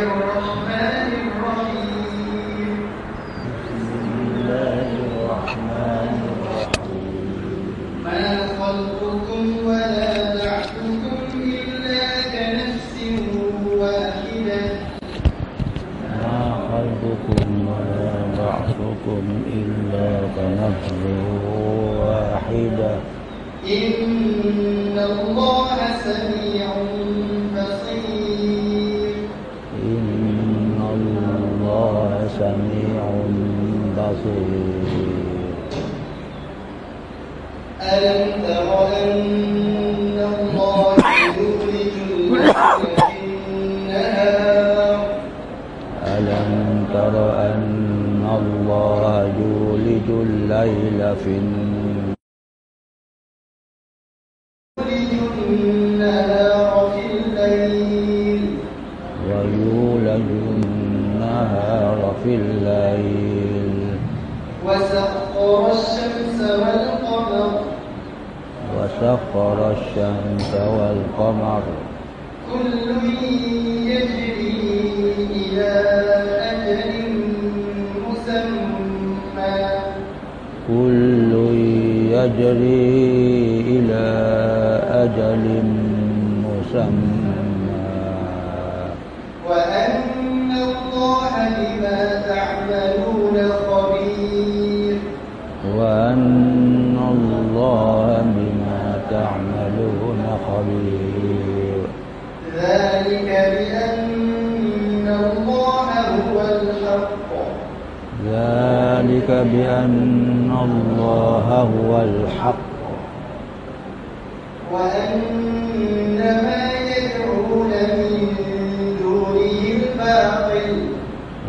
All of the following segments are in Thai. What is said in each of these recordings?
or في النهار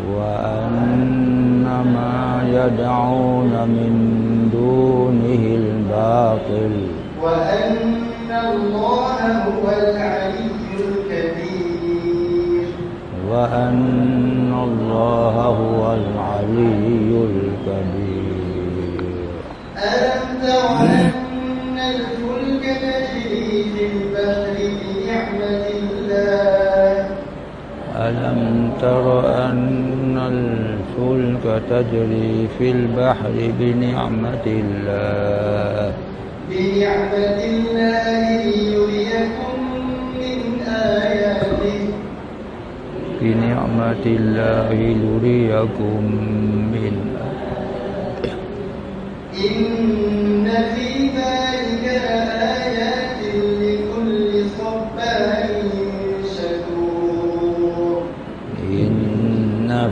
وأن ما يدعون من دونه الباطل. وأن الله هو العلي الكبير. وأن الله هو العلي الكبير. ألم تر أن الفلك تجري ألم تر أن الفلك تجري في البحر بنعمة الله بنعمة الله ليريكم من آياته بنعمة الله ليريكم من إن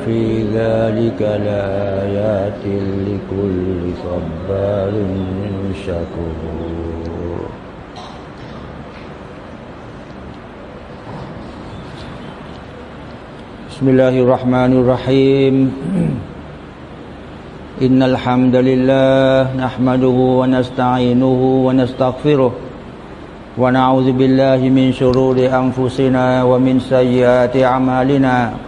في ذلك لآيات لكل صبار شكور. بسم الله الرحمن الرحيم. إن الحمد لله نحمده ونستعينه ونستغفره ونعوذ بالله من شرور أنفسنا ومن سيئات أعمالنا.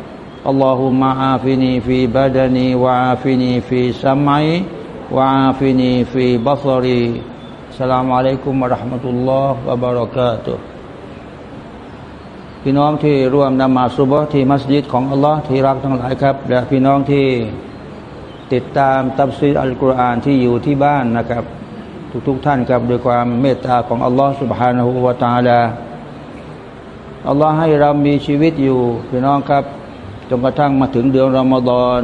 اللهم عافني في بدني وعافني في سمعي وعافني في بصري السلام عليكم ورحمة الله وبركاته พี่น้องที่ร่วมนมาสุบฮ์ที่มัสยิดของอัลลอฮ์ที่รักทั้งหลายครับ และพี่น้องที่ติดตามตับซีดอัลกุรอานที่อยู่ที่บ้านนะครับ ทุกๆทท่านครับด้วยความเมตตาของอัลลอฮ์ سبحانه และ تعالى อัลลอฮ์ให้เรามีชีวิตอยู่พี่น้องครับ จนกระทั่งมาถึงเดือนรอมฎอน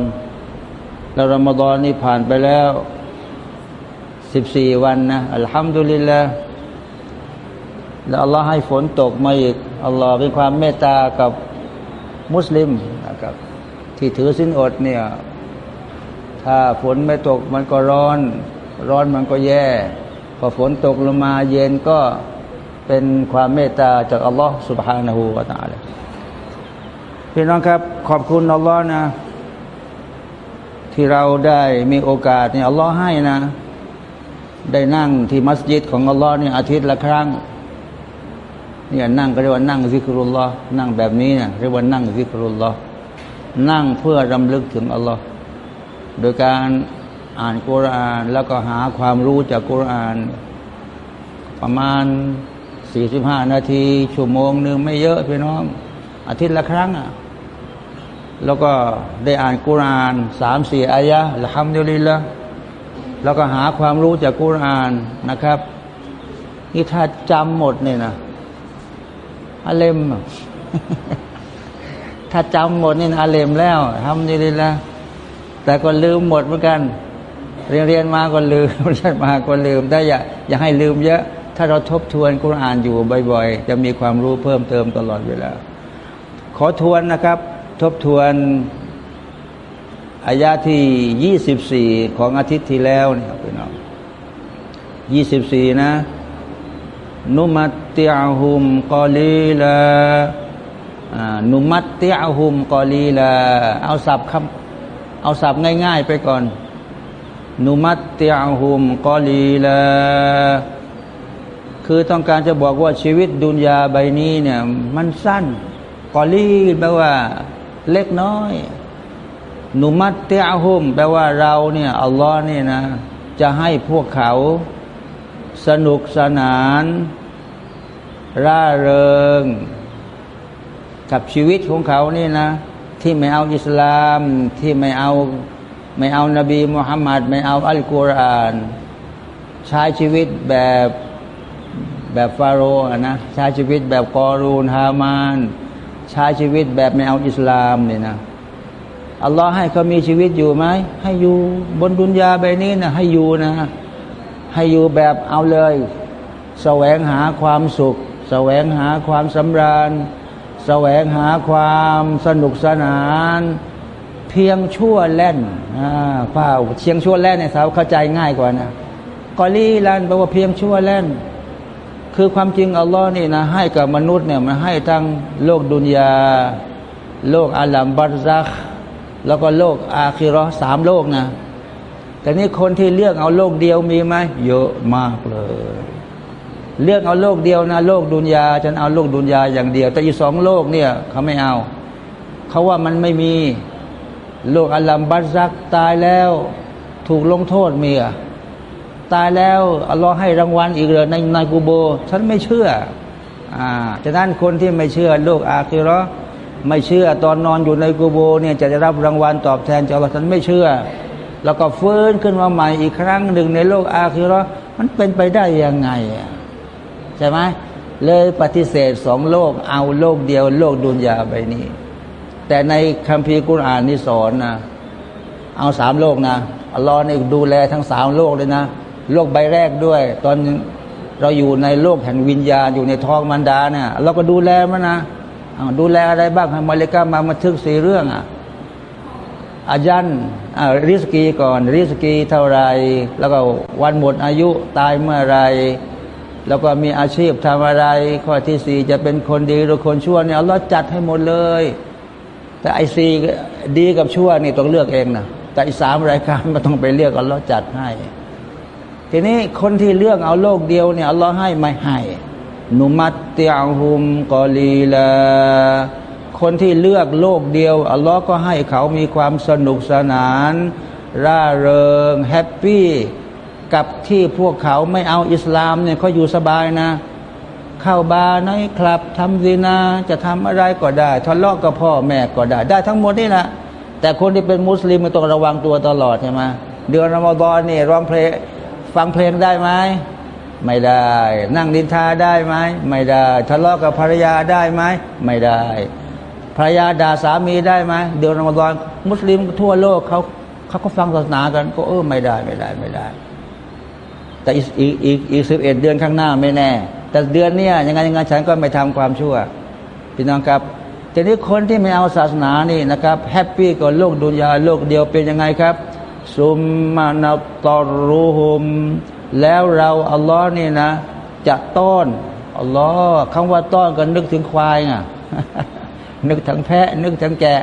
แล้วรอมฎอนนี่ผ่านไปแล้วสิบสี่วันนะอัลฮัมดุลิลละแล้วอัลลอฮ์ให้ฝนตกมาอีกอัลลอฮ์เป็นความเมตตากับมุสลิมนะครับ ที่ถือสินอดเนี่ย ถ้าฝนไม่ตกมันก็ร้อน ร้อนมันก็แย่ พอฝนตกลงมาเย็นก็เป็นความเมตตาจากอัลลอฮ์สุบฮานาหูวาตาเลย พี่น้องครับ ขอบคุณอัลลอฮ์นะ ที่เราได้มีโอกาสเนี่ยอัลลอฮ์ให้นะ ได้นั่งที่มัสยิดของอัลลอฮ์เนี่ยอาทิตย์ละครั้งเนี่ยนั่งก็เรียกว่านั่งซิกรุลลอฮ์นั่งแบบนี้เนี่ยเรียกว่านั่งซิกรุลลอฮ์นั่งเพื่อรำลึกถึงอัลลอฮ์โดยการอ่านกุราน แล้วก็หาความรู้จากกุราน ประมาณสี่สิบห้านาที ชั่วโมงหนึ่งไม่เยอะพี่น้อง อาทิตย์ละครั้งอะ แล้วก็ได้อ่านกุรานสามสี่อายะละฮัมดุลิลละแล้วก็หาความรู้จากกุรานนะครับ นี่ถ้าจำหมดเนี่ยนะอาเลมถ้าจำหมดนี่อาเลมแล้วทำดีเลยละแต่ก็ลืมหมดเหมือนกัน เรียนเรียนมาก็ลืมเรียนมาก็ลืมแต่อย่าอย่าให้ลืมเยอะ ถ้าเราทบทวนกุรานอยู่บ่อย ๆ จะมีความรู้เพิ่มเติมตลอดเวลาขอทวนนะครับ ทบทวนอายาที่ยี่สิบสี่ของอาทิตย์ที่แล้วเนี่ยพี่น้องยี่สิบสี่นะ นุมัตติอาหุมกอลีลานุมัตติอาหุมกอลีลาเอาศัพท์คำเอาศัพท์ง่าย ๆ ไปก่อน นุมัตติอาหุมกอลีลาคือต้องการจะบอกว่าชีวิตดุนยาใบนี้เนี่ย มันสั้นกอลีแปลว่า เล็กน้อย นุมัตเตอาหุมแปลว่าเราเนี่ยอัลลอฮ์เนี่ยนะ จะให้พวกเขาสนุกสนาน ร่าเริง กับชีวิตของเขานี่นะ ที่ไม่เอาอิสลามที่ไม่เอาไม่เอานบีมุฮัมมัดไม่เอาอัลกุรอาน ใช้ชีวิตแบบแบบฟาโรห์นะใช้ชีวิตแบบกอรูนฮามาน ใช้ชีวิตแบบไม่เอาอิสลามเนี่ยนะอัลลอฮ์ให้เขามีชีวิตอยู่ไหมให้อยู่บนดุนยาใบนี้นะให้อยู่นะ ให้อยู่แบบเอาเลยแสวงหาความสุขแสวงหาความสำราญแสวงหาความสนุกสนาน เพียงชั่วแล่นอ่าเปล่าเชียงชั่วแล่นเนี่ยสาวเข้าใจง่ายกว่านะกอลีลันแปลว่าเพียงชั่วแล่น คือความจริงอัลลอฮ์นี่นะให้กับมนุษย์เนี่ยมันให้ทั้งโลกดุนยา โลกอาลัมบัตซักแล้วก็โลกอาคิรอสามโลกนะ แต่นี่คนที่เลือกเอาโลกเดียวมีไหมเยอะมากเลย เลือกเอาโลกเดียวนะโลกดุนยาฉันเอาโลกดุนยาอย่างเดียว แต่อีสองโลกเนี่ยเขาไม่เอา เขาว่ามันไม่มีโลกอัลลัมบัตซักตายแล้ว ถูกลงโทษมีอะ ตายแล้วอัลลอฮ์ให้รางวัลอีกเลยในในกูโบ ฉันไม่เชื่ออ่าฉะนั้นคนที่ไม่เชื่อโลกอาคิรอไม่เชื่อตอนนอนอยู่ในกูโบเนี่ยจะได้รับรางวัลตอบแทนจากอัลอฉันไม่เชื่อ แล้วก็ฟื้นขึ้นมาใหม่อีกครั้งหนึ่งในโลกอาคิรอมันเป็นไปได้ยังไงใช่ไหมเลยปฏิเสธสองโลกเอาโลกเดียว โลกดุนยาใบนี้ แต่ในคัมภีร์กุรอานนี่สอนนะเอาสามโลกนะอัลลอฮ์นี่ดูแลทั้งสามโลกเลยนะ โลกใบแรกด้วย ตอนเราอยู่ในโลกแห่งวิญญาณอยู่ในท้องมันดาเนี่ยเราก็ดูแลมันนะดูแลอะไรบ้างให้มาเลกามามาทึกสี่เรื่องอะอาจันริสกีก่อน ริสกีเท่าไร แล้วก็วันหมดอายุตายเมื่อไร แล้วก็มีอาชีพทำอะไร ข้อที่สี่จะเป็นคนดีหรือคนชั่วเนี่ยเราจัดให้หมดเลย แต่ไอซีดีกับชั่วนี่ต้องเลือกเองนะแต่อีสามรายการมันต้องไปเลือกอัลลอฮ์จัดให้ ทีนี้คนที่เลือกเอาโลกเดียวเนี่ยอัลลอฮ์ให้ไม่ให้นุมัตเตียหุมกอลีลาคนที่เลือกโลกเดียวอัลลอฮ์ก็ให้เขามีความสนุกสนาน ร่าเริง แฮปปี้กับที่พวกเขาไม่เอาอิสลามเนี่ยเขาอยู่สบายนะ เข้าบาร์ในคลับทำซีนาจะทำอะไรก็ได้ทะเลาะกับพ่อแม่ก็ได้ ได้ทั้งหมดนี่แหละแต่คนที่เป็นมุสลิมมันต้องระวังตัวตลอดใช่ไหมเดือนรอมฎอนนี่ร้องเพลง ฟังเพลงได้ไหมไม่ได้ นั่งดินทาได้ไหมไม่ได้ ทะเลาะกับภรรยาได้ไหมไม่ได้ภรรยาด่าสามีได้ไหมเดือนรอมฎอนมุสลิมทั่วโลกเขาเขาก็ฟังศาสนากัน ก็เออไม่ได้ไม่ได้ไม่ได้ แต่อีกอีกอีกอีกสิบเอ็ดเดือนข้างหน้าไม่แน่ แต่เดือนเนี้ยยังไงยังไงฉันก็ไม่ทำความชั่วพี่น้องครับทีนี้คนที่ไม่เอาศาสนานี่นะครับ แฮปปี้กับโลกดุนยาโลกเดียวเป็นยังไงครับ ซุมมานาตอรูฮุม แล้วเราอัลลอฮ์นี่นะ จะต้อนอัลลอฮ์คำว่าต้อนก็นึกถึงควายไงนึกถึงแพะ นึกถึงแกะ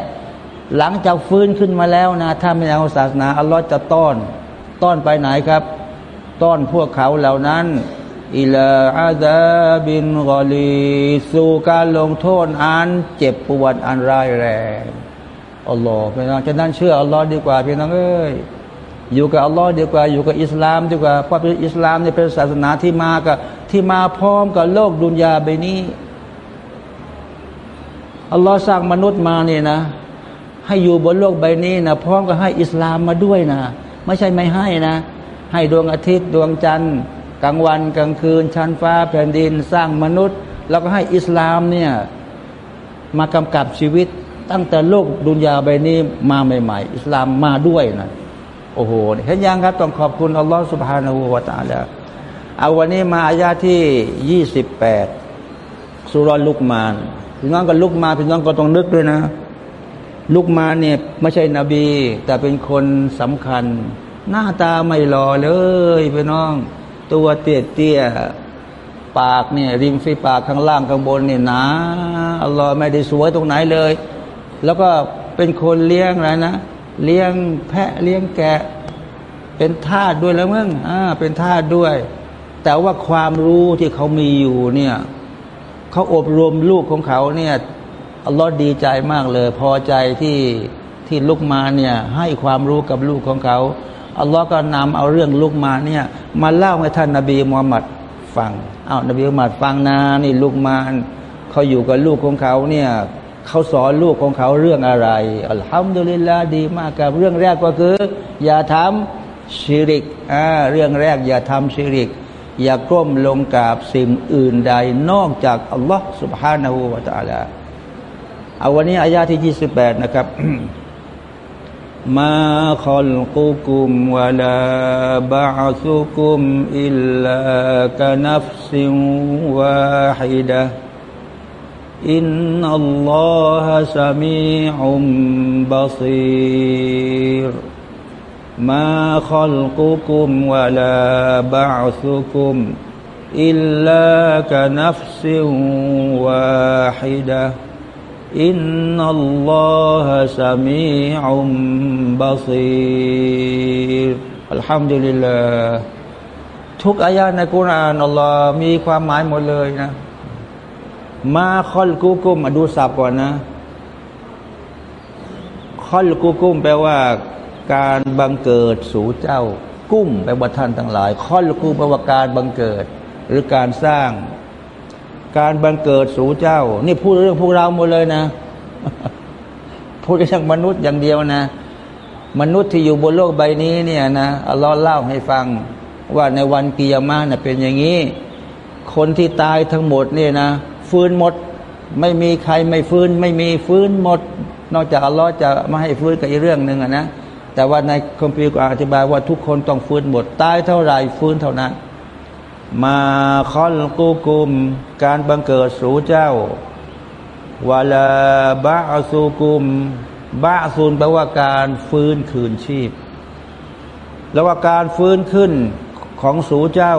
หลังจากฟื้นขึ้นมาแล้วนะ ถ้าไม่เอาศาสนาอัลลอฮ์จะต้อน ต้อนไปไหนครับ ต้อนพวกเขาเหล่านั้นอิลาอาดาบินกอลีสู่การลงโทษอันเจ็บปวดอันร้ายแรง อัลลอฮ์พี่น้องฉะนั้นเชื่ออัลลอฮ์ดีกว่าพี่น้องเอ้ยอยู่กับอัลลอฮ์ดีกว่าอยู่กับอิสลามดีกว่าเพราะอิสลามเนี่ยเป็นศาสนาที่มากับที่มาพร้อมกับโลกดุนยาใบนี้อัลลอฮ์สร้างมนุษย์มาเนี่ยนะ ให้อยู่บนโลกใบนี้นะพร้อมกับให้อิสลามมาด้วยนะ ไม่ใช่ไม่ให้นะ ให้ดวงอาทิตย์ดวงจันทร์กลางวันกลางคืน ชั้นฟ้าแผ่นดินสร้างมนุษย์ แล้วก็ให้อิสลามเนี่ยมากำกับชีวิต ตั้งแต่โลกดุนยาใบนี้มาใหม่ๆ อิสลามมาด้วยนะโอ้โหเห็นยังครับต้องขอบคุณอัลลอฮฺสุบฮานาหูวาตาแล้วเอาวันนี้มาอายาที่ยี่สิบแปดสุรลุกมานพี่น้องก็ลุกมาพี่น้องก็ต้องนึกด้วยนะ ลุกมาเนี่ยไม่ใช่นบี แต่เป็นคนสำคัญ หน้าตาไม่หล่อเลยพี่น้อง ตัวเตี้ยเตี้ยปากเนี่ยริมฝีปากข้างล่างข้างบนเนี่ยหนาอัลลอฮ์ไม่ได้สวยตรงไหนเลย แล้วก็เป็นคนเลี้ยงอะไรนะ เลี้ยงแพะเลี้ยงแกะ เป็นทาสด้วยแล้วมั้งอ่าเป็นทาสด้วย แต่ว่าความรู้ที่เขามีอยู่เนี่ยเขาอบรมลูกของเขาเนี่ยอัลลอฮ์ดีใจมากเลย พอใจที่ที่ลูกมาเนี่ยให้ความรู้กับลูกของเขาอัลลอฮ์ก็นำเอาเรื่องลูกมาเนี่ยมาเล่าให้ท่านนาบีมูฮัมมัดฟังเอานบีมูฮัมมัดฟังนะนี่ลูกมาเขาอยู่กับลูกของเขาเนี่ย เขาสอนลูกของเขาเรื่องอะไรอัลฮัมดุลิลลาดีมากกับเรื่องแรกก็คือ อย่าทำชิริกอ่าเรื่องแรกอย่าทำชิริก อย่าก้มลงกับสิ่งอื่นใดนอกจากอัลลอฮ์ سبحانه และ تعالى เอาวันนี้อายาที่ 28 นะครับมาขลกุกุมวะลาบะซุกุมอิลลากะนัฟซิวาฮิดะ อินนัลลอฮะซามีอุมบัซีรมาขลกุคุมวะลาบะอุคุมอิลลากะนัฟซิวะฮิดะอินนัลลอฮะซามีอุมบัซีรอัลฮัมดุลิลลาทุกอายะในกุรอานอัลลอฮ์มีความหมายหมดเลยนะ มาคอลกุกุมมาดูสับก่อนนะคอลกุกุมแปลว่าการบังเกิดสู่เจ้า กุ้มแปลว่าท่านทั้งหลายคอลกุแปลว่าการบังเกิด หรือการสร้าง การบังเกิดสู่เจ้า นี่พูดเรื่องพวกเราหมดเลยนะ พูดเรื่องมนุษย์อย่างเดียวนะ มนุษย์ที่อยู่บนโลกใบนี้เนี่ยนะอัลลอฮ์เล่าให้ฟัง ว่าในวันกิยามะนะเป็นอย่างนี้ คนที่ตายทั้งหมดเนี่ยนะ ฟื้นหมด ไม่มีใครไม่ฟื้น ไม่มีฟื้นหมด นอกจากอัลลอฮ์จะมาให้ฟื้นกับอีกเรื่องหนึ่งนะแต่ว่าในคัมภีร์อธิบายว่าทุกคนต้องฟื้นหมดตายเท่าไรฟื้นเท่านั้น มาคอลกุกุม การบังเกิดสู่เจ้าวาลาบะอซูกุมบะซูนแปลว่าการฟื้นคืนชีพ แล้วว่าการฟื้นขึ้นของสู่เจ้า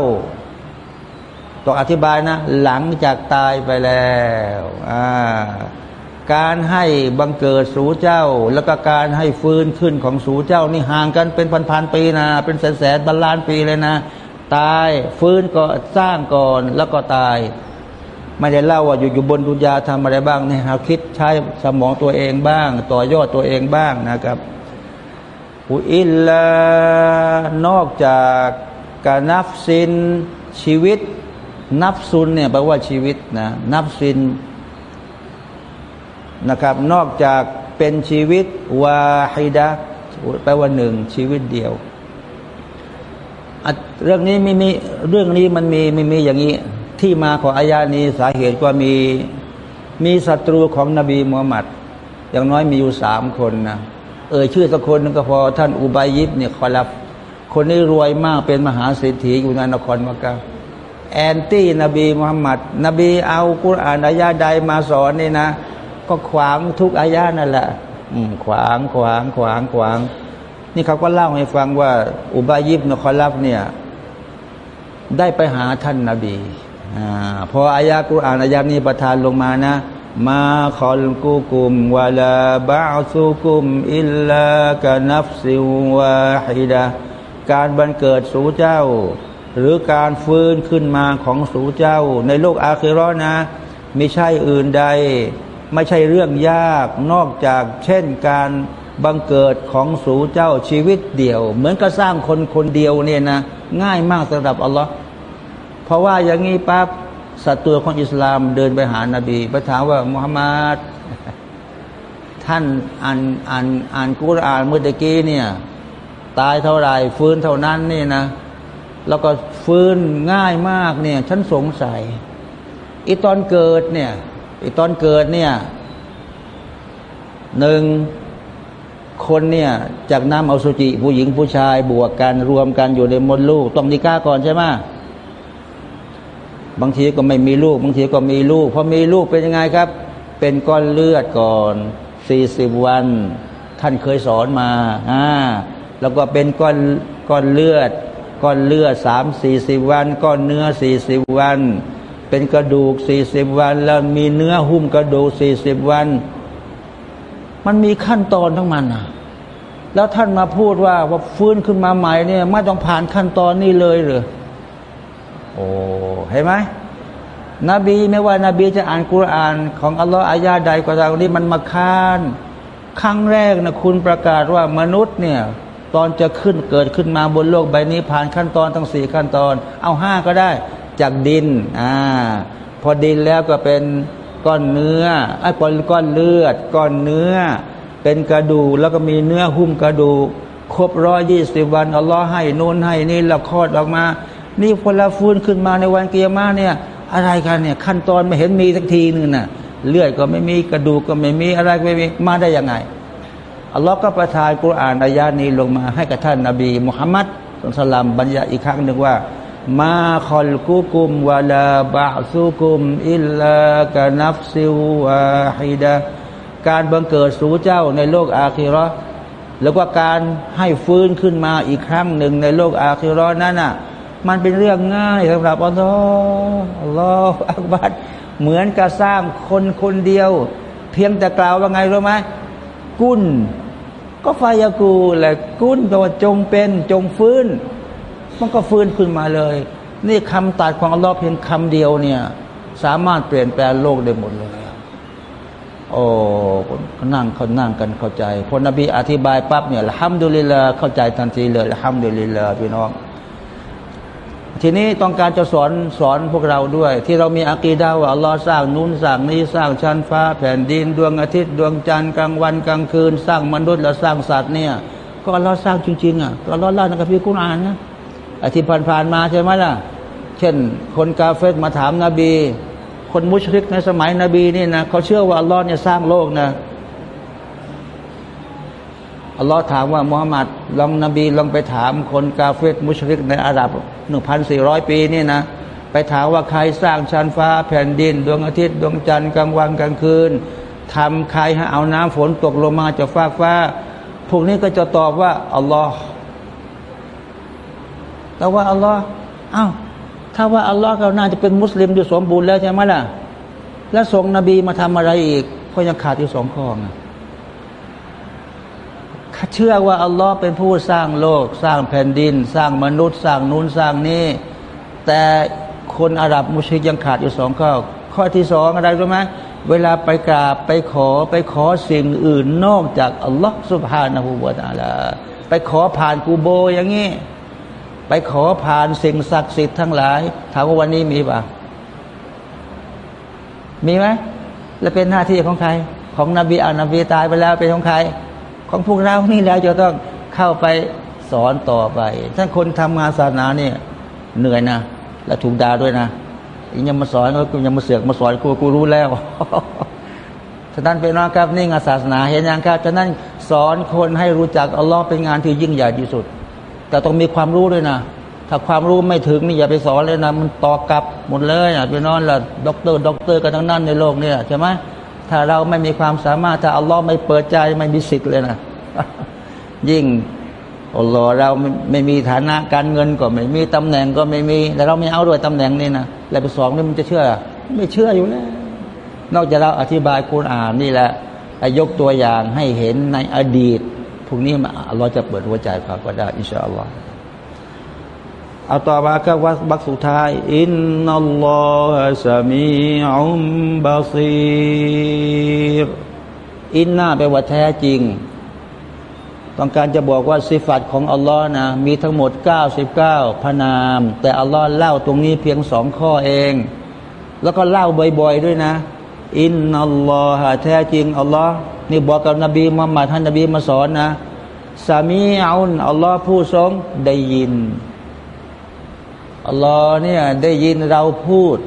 ต้องอธิบายนะ หลังจากตายไปแล้วการให้บังเกิดสู่เจ้า แล้วก็การให้ฟื้นขึ้นของสู่เจ้า นี่ห่างกันเป็นพันๆปีนะ เป็นแสนๆบรรลานปีเลยนะ ตายฟื้นก็สร้างก่อนแล้วก็ตายไม่ได้เล่าว่าอยู่อยู่บนดุนยาทำอะไรบ้างเนี่ยเราคิดใช้สมองตัวเองบ้าง ต่อยอดตัวเองบ้างนะครับอุอิลลานอกจากกานับสินชีวิต นับซุนเนี่ยแปลว่าชีวิตนะนับสินนะครับ นอกจากเป็นชีวิตวาฮิดะแปลว่าหนึ่งชีวิตเดียว เรื่องนี้มีมีเรื่องนี้มันมีมีมีอย่างนี้ ที่มาของอายานี้สาเหตุก็มีมีศัตรูของนบีมูฮัมมัดอย่างน้อยมีอยู่สามคนนะเอ่ยชื่อสักคนนึงก็พอท่านอุบายิบเนี่ยคอรับ คนนี้รวยมากเป็นมหาเศรษฐีอยู่ในนครมักกะ แอนตี้นบีมุฮัมมัดนบีเอากุรอานอายาใดมาสอนนี่นะ ก็ขวางทุกอายานั่นแหละขวางขวางขวางขวาง นี่เขาก็เล่าให้ฟังว่า อุบายิบนครรับเนี่ย ได้ไปหาท่านนาบีอพออายากุรอานอายานี้ประทานลงมานะ มาคอลกุกุมวะลาบาซุกุม อิลลากะนัฟซิวาฮิดะการบันเกิดสู่เจ้า หรือการฟื้นขึ้นมาของสู่เจ้า ในโลกอาคิรอนะ ไม่ใช่อื่นใด ไม่ใช่เรื่องยากนอกจากเช่นการบังเกิดของสู่เจ้าชีวิตเดียว เหมือนกับสร้างคนคนเดียวเนี่ยนะ ง่ายมากสำหรับอัลลอฮ์เพราะว่าอย่างนี้ปั๊บศัตรูของอิสลามเดินไปหานาบีไปถามว่ามุฮัมมัดท่านอ่านอ่านอ่านกุรอานเมื่อตะกี้เนี่ย ตายเท่าไรฟื้นเท่านั้นนี่นะ แล้วก็ฟื้นง่ายมากเนี่ย ฉันสงสัยอีตอนเกิดเนี่ยอีตอนเกิดเนี่ยหนึ่งคนเนี่ย จากน้ำอสุจิ ผู้หญิงผู้ชายบวกกันรวมกันอยู่ในมดลูก ต้องนิก้าก่อนใช่ไหมบางทีก็ไม่มีลูก บางทีก็มีลูกพอมีลูกเป็นยังไงครับ เป็นก้อนเลือดก่อนสี่สิบวัน ท่านเคยสอนมาอ่าแล้วก็เป็นก้อนก้อนเลือด ก้อนเลือดสามสี่สิบวันก้อนเนื้อสี่สิบวัน เป็นกระดูกสี่สิบวัน แล้วมีเนื้อหุ้มกระดูกสี่สิบวัน มันมีขั้นตอนทั้งมันอะแล้วท่านมาพูดว่าว่าฟื้นขึ้นมาใหม่เนี่ยไม่ต้องผ่านขั้นตอนนี้เลยหรือโอ้เห็นไหมนบีไม่ว่านาบีจะอ่านกุราน ของอัลลอฮ์อายาใดก็ตามนี้มันมาค้าน ครั้งแรกนะคุณประกาศว่ามนุษย์เนี่ย ตอนจะขึ้นเกิดขึ้นมาบนโลกใบนี้ผ่านขั้นตอนทั้งสี่ขั้นตอน เอาห้าก็ได้จากดินอ่าพอดินแล้วก็เป็นก้อนเนื้อไอ้ก้อนก้อนเลือด ก้อนเนื้อ เป็นกระดูกแล้วก็มีเนื้อหุ้มกระดูกครบร้อยยี่สิบวันอัลลอฮ์ให้นูนให้นี่ล้วคลอดออกมา นี่พอเราฟื้นขึ้นมาในวันเกียร์มาเนี่ย อะไรกันเนี่ย ขั้นตอนไม่เห็นมีสักทีนึงน่ะเลือดก็ไม่มีกระดูกก็ไม่มีอะไรก็ไม่มีมาได้ยังไง อัลลอฮ์ก็ประทานกุรอานอายานี้ลงมาให้กับท่านนาบีมุฮัมมัดสุลามบัญญัติอีกครั้งหนึ่งว่า มาคอลกุกุมวะลาบะซุกุมอิลลากะนัฟซิวาฮิดะการบังเกิดสู่เจ้าในโลกอาคิรอแล้วก็การให้ฟื้นขึ้นมาอีกครั้งหนึ่งในโลกอาคิรอนั้นน่ะ มันเป็นเรื่องง่ายสำหรับอัลลอฮ์อัลลอฮ์อักบัดเหมือนกับสร้างคนคนเดียว เพียงแต่กล่าวว่าไงรู้ไหมกุน ก็ไฟยากูแหละกุนแปลว่าจงเป็นจงฟื้น มันก็ฟื้นขึ้นมาเลย นี่คำตัดของอัลลอฮ์เพียงคำเดียวเนี่ย สามารถเปลี่ยนแปลงโลกได้หมดเลยโอ้คนนั่งเขานั่งกันเข้าใจพอนบีอธิบายปั๊บเนี่ยละฮัมดุลิลลาเข้าใจทันทีเลยละฮัมดุลิลลาพี่น้อง ทีนี้ต้องการจะสอนสอนพวกเราด้วย ที่เรามีอากีดาว่าอัลลอฮ์สร้างนู้นสร้างนี้สร้างชั้นฟ้า แผ่นดินดวงอาทิตย์ดวงจันทร์กลางวันกลางคืน สร้างมนุษย์และสร้างสัตว์เนี่ย ก็อัลลอฮ์สร้างจริงๆอะก็อัลลอฮ์เล่าในกัมภีร์กุรอานนะอธิพันผ่านมาใช่ไหมล่ะ เช่น คนกาเฟตมาถามนาบี คนมุชริกในสมัยนบีนี่นะเขาเชื่อว่าอัลลอฮ์เนี่ยสร้างโลกนะ อัลลอฮ์ถามว่ามุฮัมมัดลองนบีลองไปถามคนกาเฟตมุชริกในอาหรับหนึ่งพันสี่ร้อยปีนี่นะ ไปถามว่าใครสร้างชั้นฟ้าแผ่นดิน ดวงอาทิตย์ดวงจันทร์กลางวันกลางคืนทำใครให้เอาน้ำฝนตกลงมาจากฟ้าฟ้า พวกนี้ก็จะตอบว่าอัลลอฮ์แต่ว่าอัลลอฮ์อ้าวถ้าว่าอัลลอฮ์ก็น่าจะเป็นมุสลิมอยู่สมบูรณ์แล้วใช่ไหมล่ะ แล้วส่งนบีมาทำอะไรอีก ก็ยังขาดอยู่สองข้อไง เชื่อว่าอัลลอฮ์เป็นผู้สร้างโลก สร้างแผ่นดิน สร้างมนุษย์ สร้างนู้นสร้างนี้ แต่คนอาหรับมุชลิกยังขาดอยู่สองข้อข้อที่สองอะไรรู้ไหมเวลาไปกราบไปขอไปขอสิ่งอื่นนอกจากอัลลอฮ์สุบฮานะฮูวาตาลาไปขอผ่านกูโบอย่างนี้ ไปขอผ่านสิ่งศักดิ์สิทธิ์ทั้งหลาย ถามว่าวันนี้มีปะมีไหม และเป็นหน้าที่ของใคร ของนบีอานบีตายไปแล้วเป็นของใคร ของพวกเรานี่แล้วจะต้องเข้าไปสอนต่อไป ถ้าคนทำงานศาสนาเนี่ยเหนื่อยนะ และถูกด่าด้วยนะยังมาสอนก็ยังมาเสือกมาสอนกูกูรู้แล้วฉะนั้นเป็นน้องครับนี่งานศาสนาเห็นยังครับฉะนั้นสอนคนให้รู้จักอัลลอฮ์เป็นงานที่ยิ่งใหญ่ที่สุด แต่ต้องมีความรู้ด้วยนะ ถ้าความรู้ไม่ถึงนี่อย่าไปสอนเลยนะ มันต่อกลับหมดเลยอะพี่น้องละด็อกเตอร์ด็อกเตอร์กันทั้งนั้นในโลกเนี่ยใช่ไหม ถ้าเราไม่มีความสามารถถ้าอัลลอฮ์ไม่เปิดใจไม่มีสิทธิ์เลยนะยิ่งอัลลอฮ์เราไม่ไม่มีฐานะการเงินก็ไม่มีตำแหน่งก็ไม่มีแต่เราไม่เอาด้วยตำแหน่งนี่นะแล้วไปสอนนี่มันจะเชื่อ ไม่เชื่ออยู่แล้วนอกจากเราอธิบายคุณอ่านนี่แหละยกตัวอย่างให้เห็นในอดีตพวกนี้มาเราจะเปิดหัวใจพาก็ได้อินชาอัลลอฮ์ เอาต่อมาครับว่าบักสุดท้าย อินนัลลอฮะสมีอุมบาซีรอินนาแปลว่าแท้จริง ต้องการจะบอกว่าสิฟัตของอัลลอฮ์นะ มีทั้งหมด 99 พระนาม แต่อัลลอฮ์เล่าตรงนี้เพียงสองข้อเอง แล้วก็เล่าบ่อย ๆ ด้วยนะ อินนัลลอฮะแท้จริงอัลลอฮ์นี่บอกกับนบีมุฮัมมัดท่านนบีมาสอนนะสามีอุนอัลลอฮ์ผู้ทรงได้ยิน อัลลอฮ์เนี่ยได้ยินเราพูด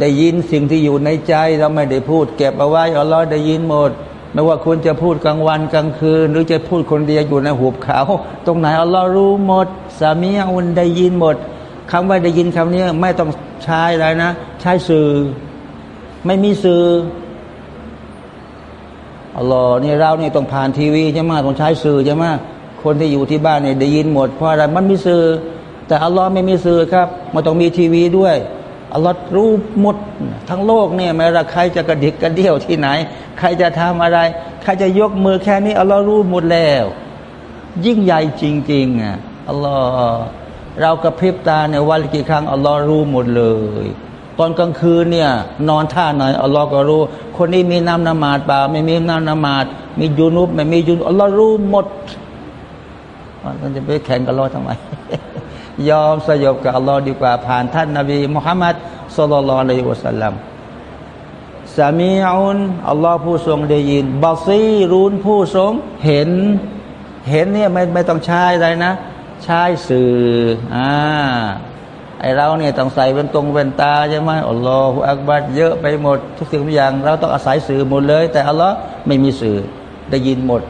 ได้ยินสิ่งที่อยู่ในใจเราไม่ได้พูด เก็บเอาไว้อัลลอฮ์ได้ยินหมด ไม่ว่าคุณจะพูดกลางวันกลางคืน หรือจะพูดคนเดียวอยู่ในหุบเขา ตรงไหนอัลลอฮ์รู้หมด สามีอุนได้ยินหมดคำว่าได้ยินคำนี้ไม่ต้องใช้อะไรนะ ใช้สื่อ ไม่มีสื่ออัลลอฮ์นี่เราเนี่ยต้องผ่านทีวีใช่ไหมต้องใช้สื่อใช่ไหมคนที่อยู่ที่บ้านเนี่ยได้ยินหมดเพราะอะไรมันมีสื่อ แต่อัลลอฮ์ไม่มีสื่อครับมันต้องมีทีวีด้วยอัลลอฮ์รู้หมดทั้งโลกเนี่ยแม้ว่าใครจะกระดิกกระเดี่ยวที่ไหน ใครจะทำอะไร ใครจะยกมือแค่นี้อัลลอฮ์รู้หมดแล้ว ยิ่งใหญ่จริงๆอะอัลลอฮ์เรากระพริบตาเนี่ยวันกี่ครั้งอัลลอฮ์รู้หมดเลย ตอนกลางคืนเนี่ยนอนท่าไหนอัลลอฮ์ก็รู้ คนนี้มีน้ำนมาดเปล่าไม่มีน้ำนมาดมียูนุบไม่มียูนอัลลอฮ์รู้หมดมันจะไปแข่งกับอัลลอฮ์ทำไม ยอมสยบกับอัลลอฮ์ดีกว่าผ่านท่านนาบีมุฮัมมัดสุลลัลอะลัยฮิวะสัลลัมสามีอุนอัลลอฮ์ผู้ทรงได้ยินบาซีรุนผู้ทรงเห็น เห็นเนี่ยไม่ไม่ต้องใช้อะไรนะ ใช้สื่ออ่าไอเราเนี่ยต้องใส่เป็นตรงเป็นตาใช่ไหมอัลลอฮฺอักบัดเยอะไปหมด ทุกสิ่งทุกอย่าง เราต้องอาศัยสื่อหมดเลย แต่อัลลอฮ์ไม่มีสื่อได้ยินหมด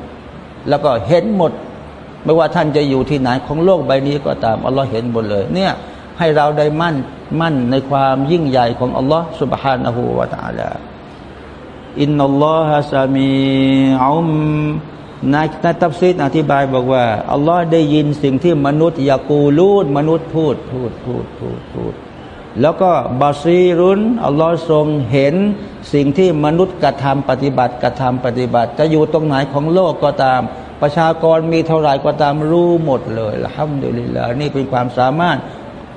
แล้วก็เห็นหมด ไม่ว่าท่านจะอยู่ที่ไหนของโลกใบนี้ก็ตามอัลลอฮ์เห็นหมดเลย เนี่ยให้เราได้มั่นมั่นในความยิ่งใหญ่ของอัลลอฮ์ سبحانه และ تعالى อินนัลลอฮฺสามีอุมในในตัฟซีดอธิบายบอกว่าอัลลอฮ์ได้ยินสิ่งที่มนุษย์ยากูลูดมนุษย์พูดพูดพูดพูดพูดแล้วก็บาซีรุนอัลลอฮ์ทรงเห็นสิ่งที่มนุษย์กระทำปฏิบัติกระทำปฏิบัติ จะอยู่ตรงไหนของโลกก็ตาม ประชากรมีเท่าไหร่ก็ตามรู้หมดเลยละฮัมดุลิลลาห์นี่เป็นความสามารถ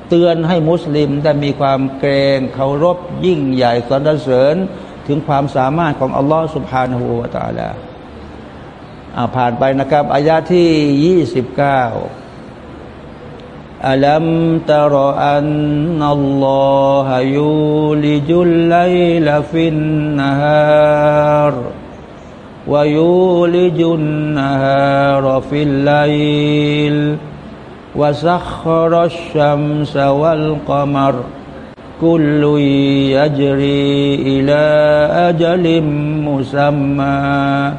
เตือนให้มุสลิมได้มีความเกรงเคารพยิ่งใหญ่สรรเสริญถึงความสามารถของอัลลอฮ์สุบฮานาหูวาตาลาอาผ่านไปนะครับอายาที่ยี่สิบเก้าอัลัมตรอันนัลลอฮยูลิจุลไลลฟินนฮาร ويولج النهار في الليل وسخر الشمس والقمر كل يجري إلى أجل مسمى.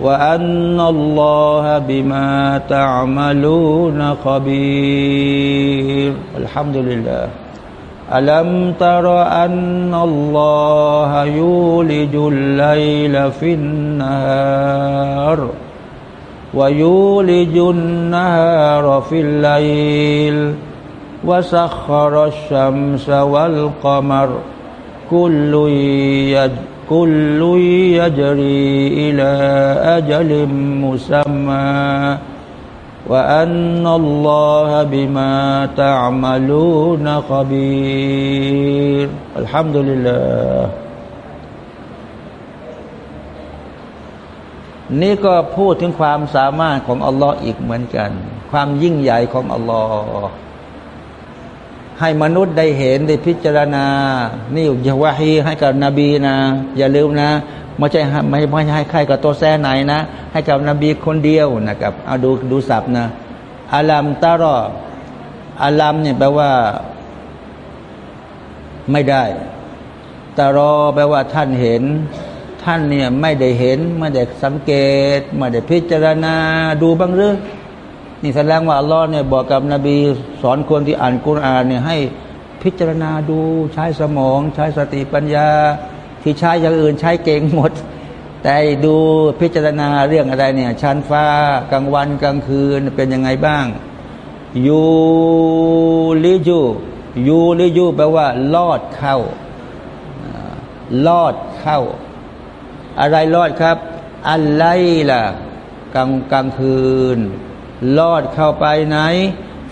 وأن الله بما تعملون خبير. الحمد لله. ألم تر أن الله يولج الليل في النهار ويولج النهار في الليل وسخر الشمس والقمر كل يجري كل يجري إلى أجل مسمى ว่าอันนัลลอฮฺบิมาตะมาลูนะคบีรอัลฮัมดุลิลลาห์นี่ก็พูดถึงความสามารถของอัลลอฮ์อีกเหมือนกัน ความยิ่งใหญ่ของอัลลอฮ์ให้มนุษย์ได้เห็นได้พิจารณา นี่อย่าวะฮีให้กับนบีนะ อย่าลืมนะ ไม่ใช่ไม่ไม่ให้ใครกับตัวแซ่ไหนนะ ให้กับนบีคนเดียวนะครับเอาดูดูสับนะอาลัมตารออาลัมเนี่ยแปลว่า ไม่ได้ตารอแปลว่าท่านเห็น ท่านเนี่ยไม่ได้เห็น ไม่ได้สังเกต ไม่ได้พิจารณาดูบ้างหรือนี่แสดงว่าอัลลอฮ์เนี่ยบอกกับนบีสอนคนที่อ่านกุรอานเนี่ยให้พิจารณาดูใช้สมอง ใช้สติปัญญา ที่ใช้อย่างอื่นใช้เก่งหมด แต่ดูพิจารณาเรื่องอะไรเนี่ยชั้นฟ้ากลางวันกลางคืนเป็นยังไงบ้างยูลิจูยูลิยูแปลว่า ลอดเข้า ลอดเข้า อะไรลอดครับอันไลล่ะกลางกลางคืน ลอดเข้าไปไหน